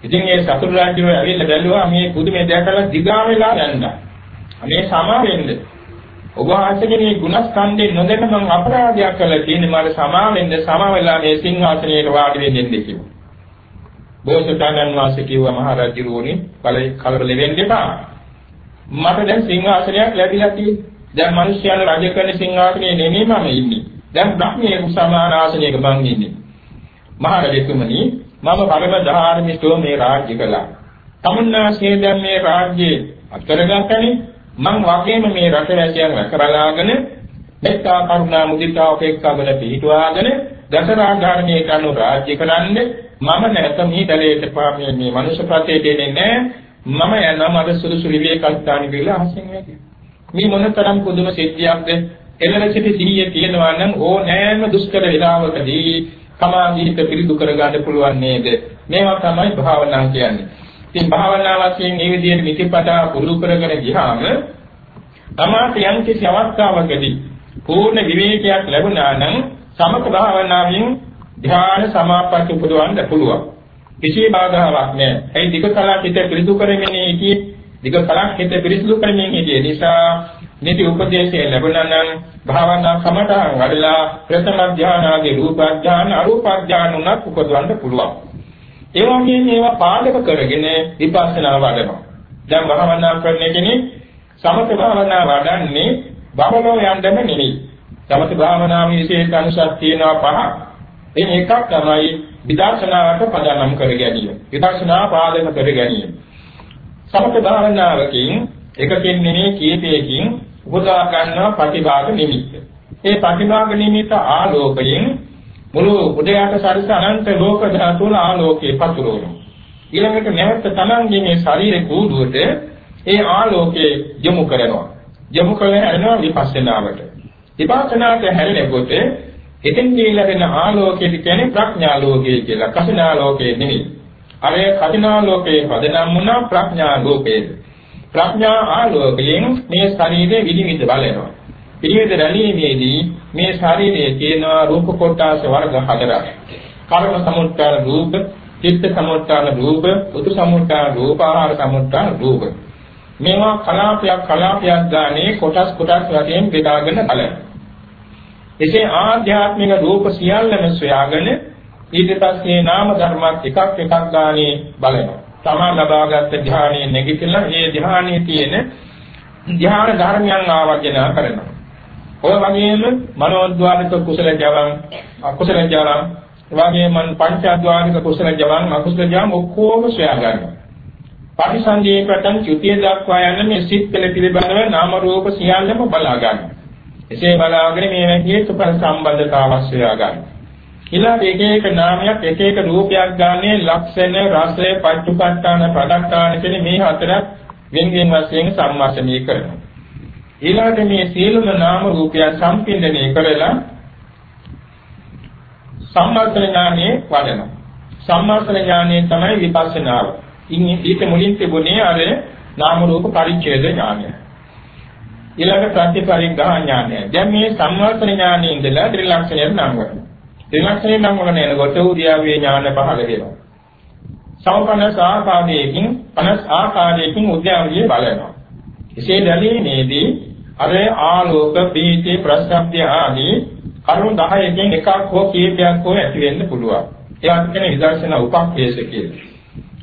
ඉතින් ඒ සතුරු රාජ්‍යරුව ඇවිල්ලා බැලුවා මේ පුදුමේ දැකලා දිගා වෙලා යනවා. අනේ සමා වෙන්න. ඔබ වහන්සේගේ මේ ගුණස්කන්ධේ නොදැන මම අපරාධයක් කළා කියන්නේ මට සමා වෙන්න සමා වෙලා මේ සිංහාසනයේ වාඩි වෙන්න දෙන්න කිව්වා. බෝසතාණන් වහන්සේ කිව්වා මහරජුරුවනි කලබල වෙන්න එපා. මට දැන් සිංහාසනයක් ලැබිලා තියෙනවා. දැන් මිනිස්යාන රජ කරන සිංහාසනයේ නෙමෙයි මම ඉන්නේ. දැන් බ්‍රහ්මයේ සමාන ආසනයක මං ඉන්නේ. මහරජතුමනි මම පරම ධාර්මිකව මේ රාජ්‍ය කළා. තමුන්නාසේ දැන් මේ රාජ්‍යයේ අත්කරගත්තනේ මං වගේම මේ රටවැසියන් රැකරලාගෙන මෙත්තා කරුණා මුදිතා උපේක්ඛාවල පිහිටුවාගෙන දසරාධාරණයේ කනු රාජ්‍ය කරන්නේ මම නැත මේ දලයට පාමිය මේ මනුෂ්‍ය ප්‍රත්‍යයට දෙන්නේ නැහැ මම යනවා මද සුදුසු විවේකස්ථාන කියලා අහසින් වැගේ මේ මොනතරම් පුදුම සිද්ධියක්ද? එළන සිටි සිහිය තියෙනවා නම් ඕනෑම දුෂ්කර විලාවකදී සමාධිහිත පිරිදු කරගන්න පුළුවන් නේද? මේවා තමයි භාවනා කියන්නේ. ඉතින් භාවනා වශයෙන් මේ විදිහට නිතිපතා පුරුදු කරගෙන ගියාම තමාට යම් කිසි අවස්ථාවකදී පූර්ණ විවේකයක් ලැබුණා නම් සමත භාවනාවෙන් ධ්‍යාන සමාපatti උපදවන්න පුළුවන්. කිසි බාධාවක් නැහැ. ඒ දිග කලක් හිත පිරිදු කරගෙන ඉතියේ දිග කලක් හිත පිරිසිදු කරමින් හිටිය නිසා නිති උපදේශය ලැබුණා නම් භාවනා කමඨාන් වඩලා ප්‍රථම ධානාගේ රූප ධාන අරූප ධාන උනත් උපදවන්න පුළුවන්. ඒ වගේම මේවා පාදක කරගෙන විපස්සනා වඩනවා. දැන් භාවනා කරන කෙනෙක් සමථ භාවනා වඩන්නේ බබලෝ යන්නම නෙමෙයි. සමථ භාවනාවේ විශේෂ අනුසස් තියෙනවා පහ. එයින් එකක් තමයි විදර්ශනාවට පදනම් කර ගැනීම. විදර්ශනා පාදක කර ගැනීම. සමත භාවනාවකින් එකකින් නෙමෙයි කීපයකින් උපදවා ගන්නවා ප්‍රතිභාග නිමිත්ත. ඒ ප්‍රතිභාග නිමිත්ත ආලෝකයෙන් මුළු උදයට සරිස අනන්ත ලෝක ධාතුල ආලෝකේ පතුරවනවා. ඊළඟට නැවත තමන්ගේ මේ ශරීර කූඩුවට ඒ ආලෝකේ යොමු කරනවා. යොමු කරගෙන යනවා විපස්සනාවට. විපස්සනාට හැරෙනකොට එතෙන්දී ලැබෙන ආලෝකය කියන්නේ ප්‍රඥා ලෝකය කියලා. කසිනා ලෝකය නෙමෙයි. අර කඨිනාලෝකයේ පදනම් වුණා ප්‍රඥා ලෝකයේ. ප්‍රඥා ආලෝකයෙන් මේ ශරීරය විනිවිද බලනවා. විනිවිද බැලීමේදී මේ ශරීරයේ තියෙන රූප කොටස් වර්ග හතරක්. කර්ම සමුත්‍රාන රූප, චිත්ත සමුත්‍රාන රූප, උතු සමුත්‍රාන රූප, ආහාර සමුත්‍රාන රූප. මේවා කලාපයක් කලාපයක් ගානේ කොටස් කොටස් වශයෙන් බෙදාගෙන බලනවා. එසේ ආධ්‍යාත්මික රූප සියල්ලම සොයාගෙන ඊට පස්සේ නාම ධර්මات එකක් එකක් ගානේ බලනවා. තමා ලබාගත් ධ්‍යානයේ නැගිටලා ඒ ධ්‍යානයේ තියෙන ධ්‍යාන ධර්මයන් ආවර්ජන කරනවා. ඔය වගේම මනෝද්වාරික කුසල ජවන් අකුසල ජවන් වගේම පංචාද්වාරික කුසල ජවන් අකුසල ජවන් ඔක්කොම සොයා ගන්නවා. පටිසන්ධියේ පටන් ත්‍ෘතිය දක්වා යන මේ සිත් පෙළ පිළිබඳව නාම රූප සියල්ලම බලා ගන්නවා. එසේ බලාගෙන මේ හේතුඵල සම්බන්ධතාව සොයා ගන්නවා. ඊළඟ එක එක නාමයක් එක එක රූපයක් ගන්නේ ලක්ෂණ රසය පච්චුපට්ඨාන පදක්කාන කියන මේ හතරක් වෙන වෙන වශයෙන් සම්මාසනීය කරනවා. ඊළඟට මේ සියලුම නාම රූපයන් සම්පින්දණය කරලා සම්මාසන ඥානෙ වඩනවා. සම්මාසන ඥානෙ තමයි විපස්සනාව. ඉන්නේ ඊට මුලින් තිබුණේ අර නාම රූප පරිච්ඡේද ඥානය. ඊළඟ ප්‍රතිපරිග්‍රහ ඥානය. දැන් මේ සම්මාසන ඥානෙ ඉඳලා ත්‍රිලක්ෂණය නම් වෙනවා ත්‍රිලක්ෂණය නම් වල නේනකොට උද්‍යාවේ ඥාන පහළ වෙනවා. සම්පන්නස ආකාරයකින් 50 ආකාරයකින් උද්‍යාවිය බලනවා. එසේ දැලීමේදී අර ආලෝක පීති ප්‍රසබ්ද ආදී කරුණු 10කින් එකක් හෝ කීපයක් හෝ ඇති වෙන්න පුළුවන්. ඒවත් කියන විදර්ශනා උපක්ලේශ කියලා.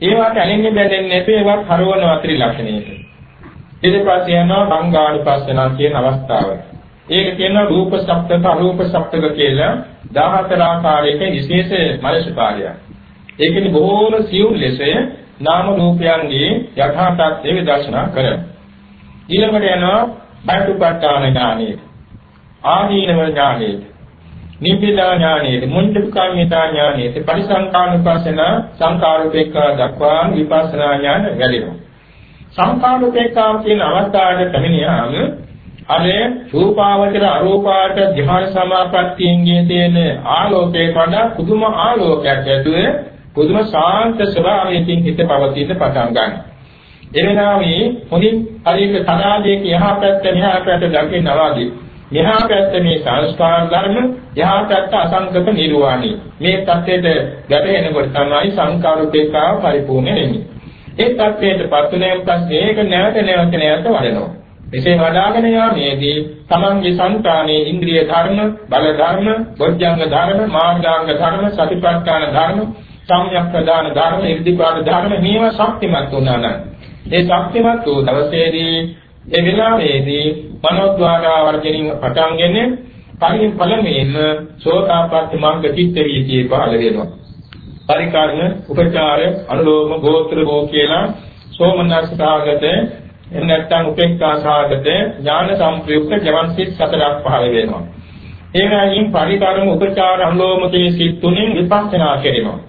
ඒවට ඇලෙන්නේ බැඳෙන්නේ නැතුව ඒවත් හරවනවා ත්‍රිලක්ෂණයට. ඊට පස්සේ යනවා සංඝානුපස්සනා කියන අවස්ථාවට. ඒක කියනවා රූප සප්තක අරූප සප්තක කියලා 14 ආකාරයක විශේෂ මනසකාරයක්. ඒකෙදි බොහෝම සියුම් ලෙස නාම රූපයන්ගේ යථා තත්ත්වය විදර්ශනා කරනවා. ඊළඟට යනවා බයතුපත්තාන ඥානෙ. ආදීනව ඥානෙ. නිබ්බිදා ඥානෙ, මුණ්ඩකාමිතා ඥානෙ, පරිසංකානුපස්සන සංකාරූපේක දක්වා විපස්සනා ඥාන වැඩෙනවා. සංකාරූපේකාව කියන අවස්ථාවට පැමිණියාම අර රූපාවචර අරූපාවචර ධ්‍යාන සමාපත්තියන්ගේ තියෙන ආලෝකේ වඩා පුදුම ආලෝකයක් ඇතුළේ පුදුම ශාන්ත ස්වභාවයකින් හිත පවතින පටන් ගන්නවා. එවෙනාවේ හොඳින් හරියට තනාදයක යහා පැත්ත මෙහා පැත්ත දකිනවා වගේ. මෙහා පැත්ත මේ සංස්කාර ධර්ම, යහා පැත්ත අසංගත නිර්වාණි. මේ தත්ත්වයට ගැටෙනකොට තමයි සංකාරුපේක්ෂාව පරිපූර්ණ වෙන්නේ. ඒ தත්ත්වයට පත්ුණෙන් පස්සේ ඒක නැවත නැවත නැවත වඩනවා. එසේ වඩාගෙන යාමේදී තමන්ගේ సంతානයේ ඉන්ද්‍රිය ධර්ම, බල ධර්ම, බොජ්ජංග ධර්ම, මාර්ගාංග ධර්ම, සතිපට්ඨාන ධර්ම, සම්‍යක් ප්‍රදාන ධර්ම, ඉර්ධිපාද ධර්ම මේවා ශක්තිමත් වුණා නම් ඒ ශක්තිමත් වූ දවසේදී ඒ විලාමේදී මනෝද්වාරා වර්ජනින් පටන්ගෙන පරිම පළමුවෙන්ම සෝතාපට්ටි මාර්ග චිත්ත වීතියේ පහළ වෙනවා. පරිකාරණ උපචාර අනුලෝම ගෝත්‍ර භෝ කියලා සෝමනස්සාගත එහෙම නැත්නම් උපේක්ඛා සාගත ඥාන සංප්‍රයුක්ත ජවන් සිත් හතරක් පහළ වෙනවා. ඒකයින් පරිකාරම උපචාර අනුලෝමකයේ සිත් තුنين විපස්සනා කෙරෙනවා.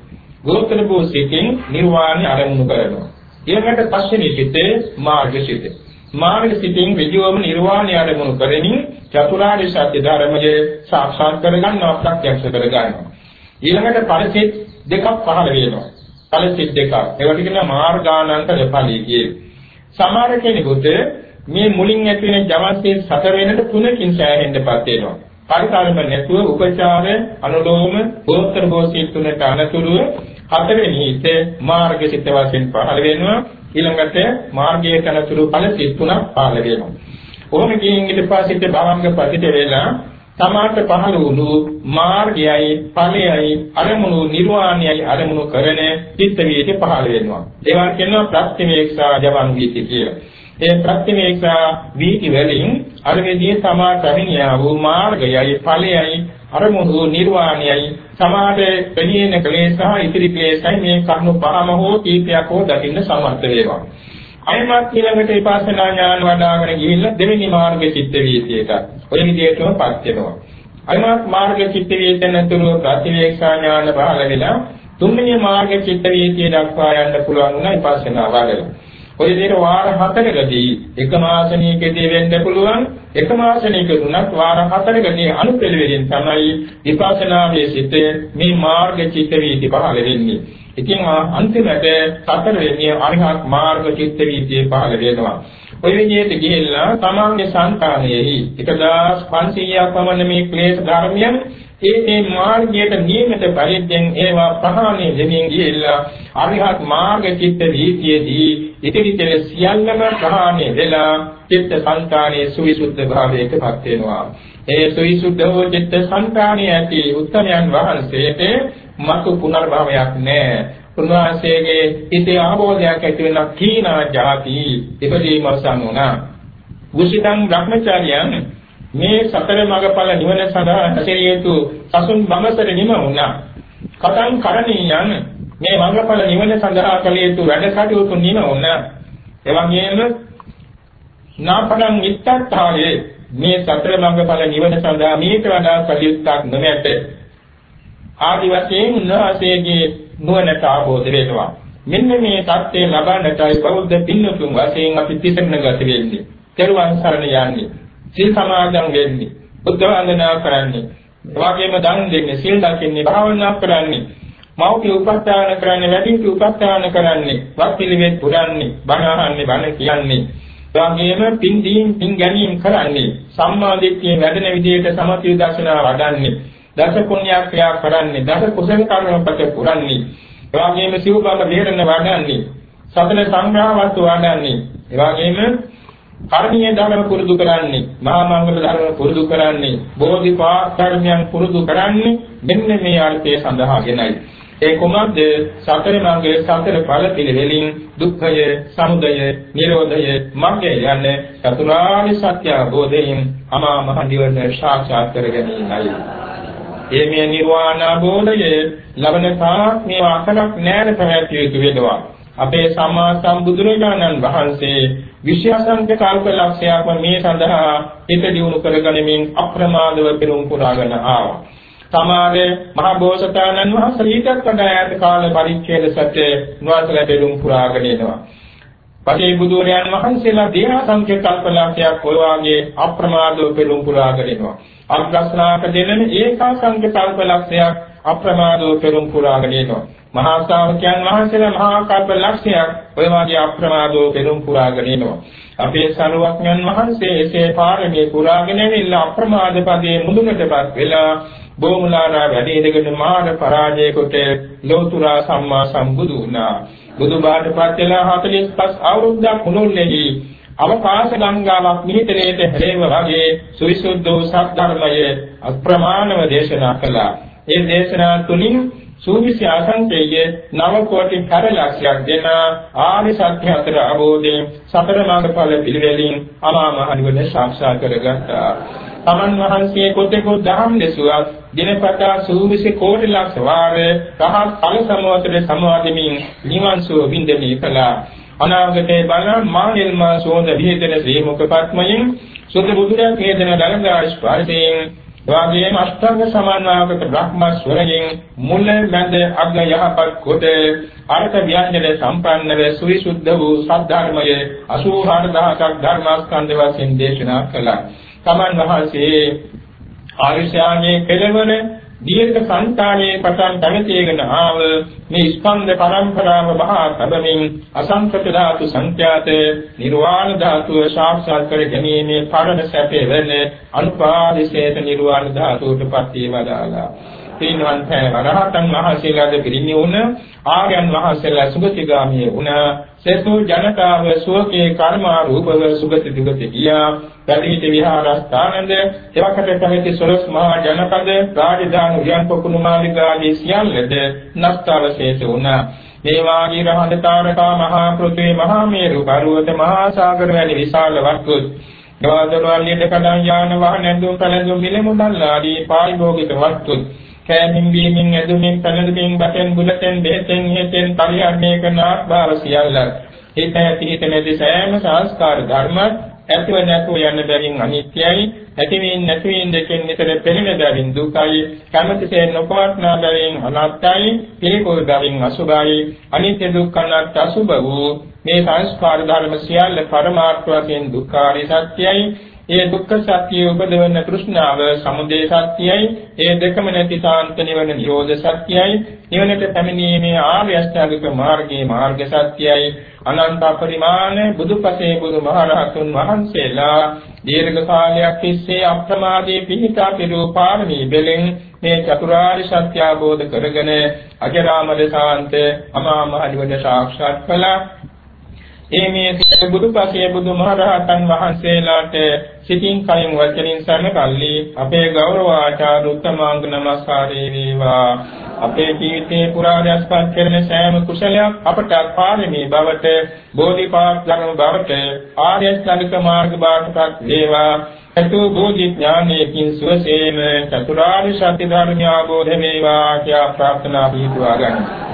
ගෝත්‍ර භූ සිතින් නිර්වාණය අරමුණු කරනවා. ඊළඟට පස්වෙනි සිතේ මාර්ග සිතේ මාර්ග සිතින් විදිවම නිර්වාණය අරමුණු කරමින් චතුරාර්ය සත්‍ය ධර්මය සාක්ෂාත් කරගන්නවා ප්‍රත්‍යක්ෂ කරගන්නවා ඊළඟට ඵලසිත දෙකක් පහළ වෙනවා ඵලසිත දෙකක් ඒවට කියනවා මාර්ගානන්ත ඵලී කියේ සමහර කෙනෙකුට මේ මුලින් ඇති වෙන ජවස්සේ සතර වෙනට තුනකින් සෑහෙන්නපත් වෙනවා. පරිකාරම නැතුව උපචාර අනුලෝම ගෝත්‍ර ගෝසී තුනට අනතුරුව හතරවෙනි හිත මාර්ගසිත වශයෙන් පහළ වෙනවා. ඊළඟට මාර්ගයේ කනතුරු ඵල සිත් තුනක් පහළ වෙනවා. කොහොම කියන ඊට පස්සේ භවංග පතිත වෙලා තමාට පහළ වුණු මාර්ගයයි ඵලයයි අරමුණු නිර්වාණයයි අරමුණු කරන චිත්ත වීති පහළ වෙනවා. ඒවා කියනවා ප්‍රත්‍යවේක්ෂා ජවන් වීති කියලා. ඒ ප්‍රත්‍යවේක්ෂා වීති වලින් අර විදිහේ තමා පැමිණියා වූ මාර්ගයයි ඵලයයි අරමුණු නිර්වාණයයි සමාද පෙනියන ක්ලේශ සහ ඉතිරි ක්ලේශයි මේ කර්ණු පහම හෝ කීපයක් හෝ දකින්න සමර්ථ වේවා. අයමත් ඊළඟට විපස්සනා ඥාන වඩ아가න ගිහිල්ලා දෙවෙනි මාර්ග චිත්ත වීතියට ඔය විදිහටම පත් වෙනවා. අයමත් මාර්ග චිත්ත වීතියනතුරු ප්‍රතිවේක්ෂා ඥාන පහළ වෙලා තුන්වෙනි මාර්ග චිත්ත වීතිය දක්වා යන්න පුළුවන් නම් විපස්සනා වඩලා. ඔය විදිහට වාර හතරකදී එක මාසණයකදී වෙන්න පුළුවන් එක මාසණයක තුනක් වාර හතරකදී අනුපිළිවෙලින් තමයි විපස්සනාවේ සිට මේ මාර්ග චිත්ත වීති පහළ වෙන්නේ. ඉතින් අන්තිමට සතරවෙනි අරිහත් මාර්ග චිත්ත වීදියේ පහළ වෙනවා. ඔය විදිහට ගිහිල්ලා තමන්ගේ සංකාණයෙහි 1500ක් පමණ මේ ක්ලේශ ධර්මයන් ඒ ඒ මාර්ගයට නියමිත පරිද්දෙන් ඒවා ප්‍රහාණය දෙමින් ගිහිල්ලා අරිහත් මාර්ග චිත්ත වීදියේදී ඉතිරි කෙල සියල්ලම ප්‍රහාණය වෙලා චිත්ත සංකාණයේ සුවිසුද්ධ භාවයකපත් වෙනවා. ඒ සුවිසුද්ධ වූ චිත්ත සංකාණයේ ඇති උත්තමයන් වහන්සේට මතු පුනර්භවයක් නැහැ. උන්වහන්සේගේ හිතේ ආબોධයක් ඇති වෙන කීනා ජාති ඉපදීම සම්මුණා. උසිතං බ්‍රහ්මචාරියන් මේ සතර මඟඵල නිවන සඳහා හැසිරිය යුතු සසුන් බඹසර නිම වුණා. කතං කරණීයන් මේ මඟඵල නිවන සඳහා කළ යුතු වැඩ කටයුතු නිම වුණා. එවැගේම නාපඩං ඉත්තත්තායේ මේ සතර මඟඵල නිවන සඳහා මේක වඩා කලියුත්තක් නොමැත. ආදි වශයෙන් උන්වහන්සේගේ නුවණට ආબોධ වෙනවා. මෙන්න මේ தත්ත්වය ලබන්නටයි බෞද්ධ පින්නතුන් වශයෙන් අපි තිසරණ ගත වෙන්නේ. තෙරුවන් සරණ යන්නේ. සිල් සමාදන් වෙන්නේ. බුද්ධ වන්දනා කරන්නේ. එවාගෙම දන් දෙන්නේ, සිල් දකින්නේ, භාවනා කරන්නේ. මෞඛ්‍ය උපස්ථාන කරන්නේ, වැඩිහිටි උපස්ථාන කරන්නේ, වත් පිළිවෙත් පුරන්නේ, බණ අහන්නේ, බණ කියන්නේ. එවාගෙම පින් දීම් පින් ගැනීම කරන්නේ. සම්මා දිට්ඨිය වැඩෙන විදිහට සමථ විදර්ශනා වඩන්නේ. දස පුණ්‍ය ක්‍රියා කරන්නේ, දස කුසල කර්මපත පුරන්නේ. එවාගෙම සිව්බඹ විහෙරණ වඩන්නේ. සතර සංග්‍රහවත් වඩන්නේ. එවාගෙම කර්මීය ධර්ම පුරුදු කරන්නේ මහා මංගල ධර්ම පුරුදු කරන්නේ බෝධිපාක් ධර්මයන් පුරුදු කරන්නේ මෙන්න මේ අර්ථය සඳහාගෙනයි ඒ කුමක්ද? සතර මංගල සතර ඵල පිළිවෙලින් දුක්ඛය සමුදය නිරෝධය මග්ගය යන චතුරාර්ය සත්‍ය අවබෝධයෙන් අමා මහ නිවන සාක්ෂාත් කර ගැනීමයි. ඒ මේ නිර්වාණ අවබෝධය ලබන තාක් මේ අකලක් නැර පැවැත්විය යුතු වෙනවා අපේ සම්මා සම්බුදුරජාණන් වහන්සේ විශ්වාසංක කල්ප ලක්ෂයක්ම මේ සඳහා හිත දියුණු කරගනිමින් අප්‍රමාදව පෙරම් පුරාගෙන ආවා. සමාවේ මහ බෝසතාණන් වහන්සේ ඊටත් වඩා ඈත කාල පරිච්ඡේද සත්‍ය නුවන්සලා පෙරම් පුරාගෙන එනවා. පසේ බුදුරයන් වහන්සේලා දේහ සංඛ්‍ය කල්ප ලක්ෂයක් ඔය වාගේ අප්‍රමාදව පෙරම් පුරාගෙන එනවා. අග්‍රස්නාක දෙනන ඒකා සංඛ්‍ය කල්ප ලක්ෂයක් අප්‍රමාදව පෙරම් පුරාගෙන එනවා. මහා ශ්‍රාවකයන් වහන්සේලා මහා කල්ප ලක්ෂයක් ඔය වාගේ අප්‍රමාදව පෙරම් පුරාගෙන එනවා. අපේ සරුවක්ඥන් වහන්සේ එසේ පාරමී පුරාගෙන ඉන්න අප්‍රමාද පදයේ මුදුනටපත් වෙලා බොමුලාරා වැඩි ඉඳගෙන මාන පරාජය කොට ලෝතුරා සම්මා සම්බුදු වුණා. බුදු බාටපත් වෙලා 45 අවුරුද්දක් මුළුල්ලේදී අවකාශ ගංගාවක් මිහිතලයට හැරෙව වගේ සවිසුද්ධ වූ සත්‍ය අප්‍රමාණව දේශනා කළා. ඒ දේශනා තුලින් සූවිසි අසංකේය නව කෝටි කරලක්ෂයක් දෙන ආනි සත්‍ය අතර අවබෝධයෙන් සතර මාර්ගඵල පිළිවෙලින් අමා මහ නිවන සාක්ෂාත් කරගත්තා. තමන් වහන්සේ කොතෙකුත් දහම් දෙසුවක් දිනපතා සූවිසි කෝටි ලක්ෂ වාර රහත් ඵල සමවතේ සමාදෙමින් නිවන් සුව විඳිනේ කළා. අනාගතේ බලන මානෙල් මා සෝඳ විහෙතන ශ්‍රී මුඛ පත්මයෙන් සුද්ධ බුදුරජාණන් හේතන දලංගා ස්පර්ශයෙන් එවාගේම අෂ්ටාංග සමානාගත බ්‍රහ්මස්වරයෙන් මුල මැද අග්ග යහපත් කොට අර්ථ ව්‍යංජන සම්පන්නව සවිසුද්ධ වූ සද්ධර්මයේ 84000ක් ධර්මස්කන්ධ වශයෙන් දේශනා කළා. තමන් වහන්සේ ආරිෂාගේ කෙළවර දීර්ඝ සංතානයේ පටන් දැනතේගෙන ආව මේ ස්කන්ධ පරම්පරාව බහා තබමින් අසංකත ධාතු සංඛ්‍යාත නිර්වාණ ධාතුව සාක්ෂාත් කර ගැනීමේ පරණ සැපේ වෙන අනුපාදිශේත නිර්වාණ ධාතුවට පත් වේවදාලා පින්වන් පෑ රහතන් වහන්සේලාද පිරිණි වුණ ආර්යයන් වහන්සේලා සුගතිගාමී වුණ සේතු ජනතාව සෝකේ කර්මා රූපව සුගති දුගති ගියා. පැලිහිටි විහාරස්ථානද එවකට පැහැති සොරස් මහා ජනපද රාජධානි උයන් පොකුණු මාලිගාදී සියල්ලද නස්තාවශේෂ වුණා. මේ වාගේ රහත තාරකා මහා පෘථිවි මහා මේරු පර්වත මහා සාගර වැනි විශාල වස්තුත් ගවාදරවල් ලියද කඩන් යාන වාහන ඇඳුම් පැළඳුම් මිල මුදල් ආදී පාරිභෝගික වස්තුත් කෑමින් බීමින් ඇදුමින් පැළඳුමින් බතෙන් බුලතෙන් බෙහෙතෙන් හේතෙන් පරිහරණය කරන ආත්මාව සියල්ල හිත ඇති හිත නැති සෑම සංස්කාර ධර්ම ඇතිව නැතුව යන බැවින් අනිත්‍යයි. ඇතිවීම නැතිවීම දෙකෙන් නිතර පෙළෙන බැවින් දුකයි. කැමැතිසේ නොපවත්නා බැවින් අනාත්මයි. පිළිකුල් බැවින් අසුභයි. අනිත්‍ය දුක්ඛ අනාත්ම අසුභ වූ මේ සංස්කාර ධර්ම සියල්ල පරමාර්ථ වශයෙන් දුක්ඛාරි සත්‍යයි. ඒ දුක්ඛ සත්‍යය උපදවන තෘෂ්ණාව සමුදය සත්‍යයයි. ඒ දෙකම නැති සාන්ත නිවන නිරෝධ සත්‍යයයි. නිවනට පැමිණීමේ ආර්ය අෂ්ටාංගික මාර්ගයේ මාර්ග සත්‍යයයි. අනන්ත පරිමාණ බුදුපසේ බුදුමහරහතුන් වහන්සේලා දීර්ඝ කාලයක් තිස්සේ අප්‍රමාදී පිහිටා පිරූ පාරමී බෙලෙන් මේ චතුරාර්ය සත්‍ය අවබෝධ කරගෙන අජරාමර සාන්ත අමා මහ නිවන සාක්ෂාත් කළා. ඒ මේ බුදුපසේ බුදුමහරහතන් වහන්සේලාට සිතින් කයින් වචනින් සරණ කල්ලි අපේ ගෞරව ආචාර උත්තමාංග නමස්කාරේ වේවා. අපේ ජීවිතේ පුරාදස්පත් කරන සෑම කුසලයක් අපට පාරමී බවට. බෝධිපාක් ධර්ම බවට ආර්ය ශ්‍රාවික මාර්ග බාටපත් වේවා. චතු බෝධි ඥානයෙන් සුවසේම චතුරාර්ය සත්‍ය ධර්ම අවබෝධ වේවා කියා ප්‍රාර්ථනා පිටුවා ගන්නවා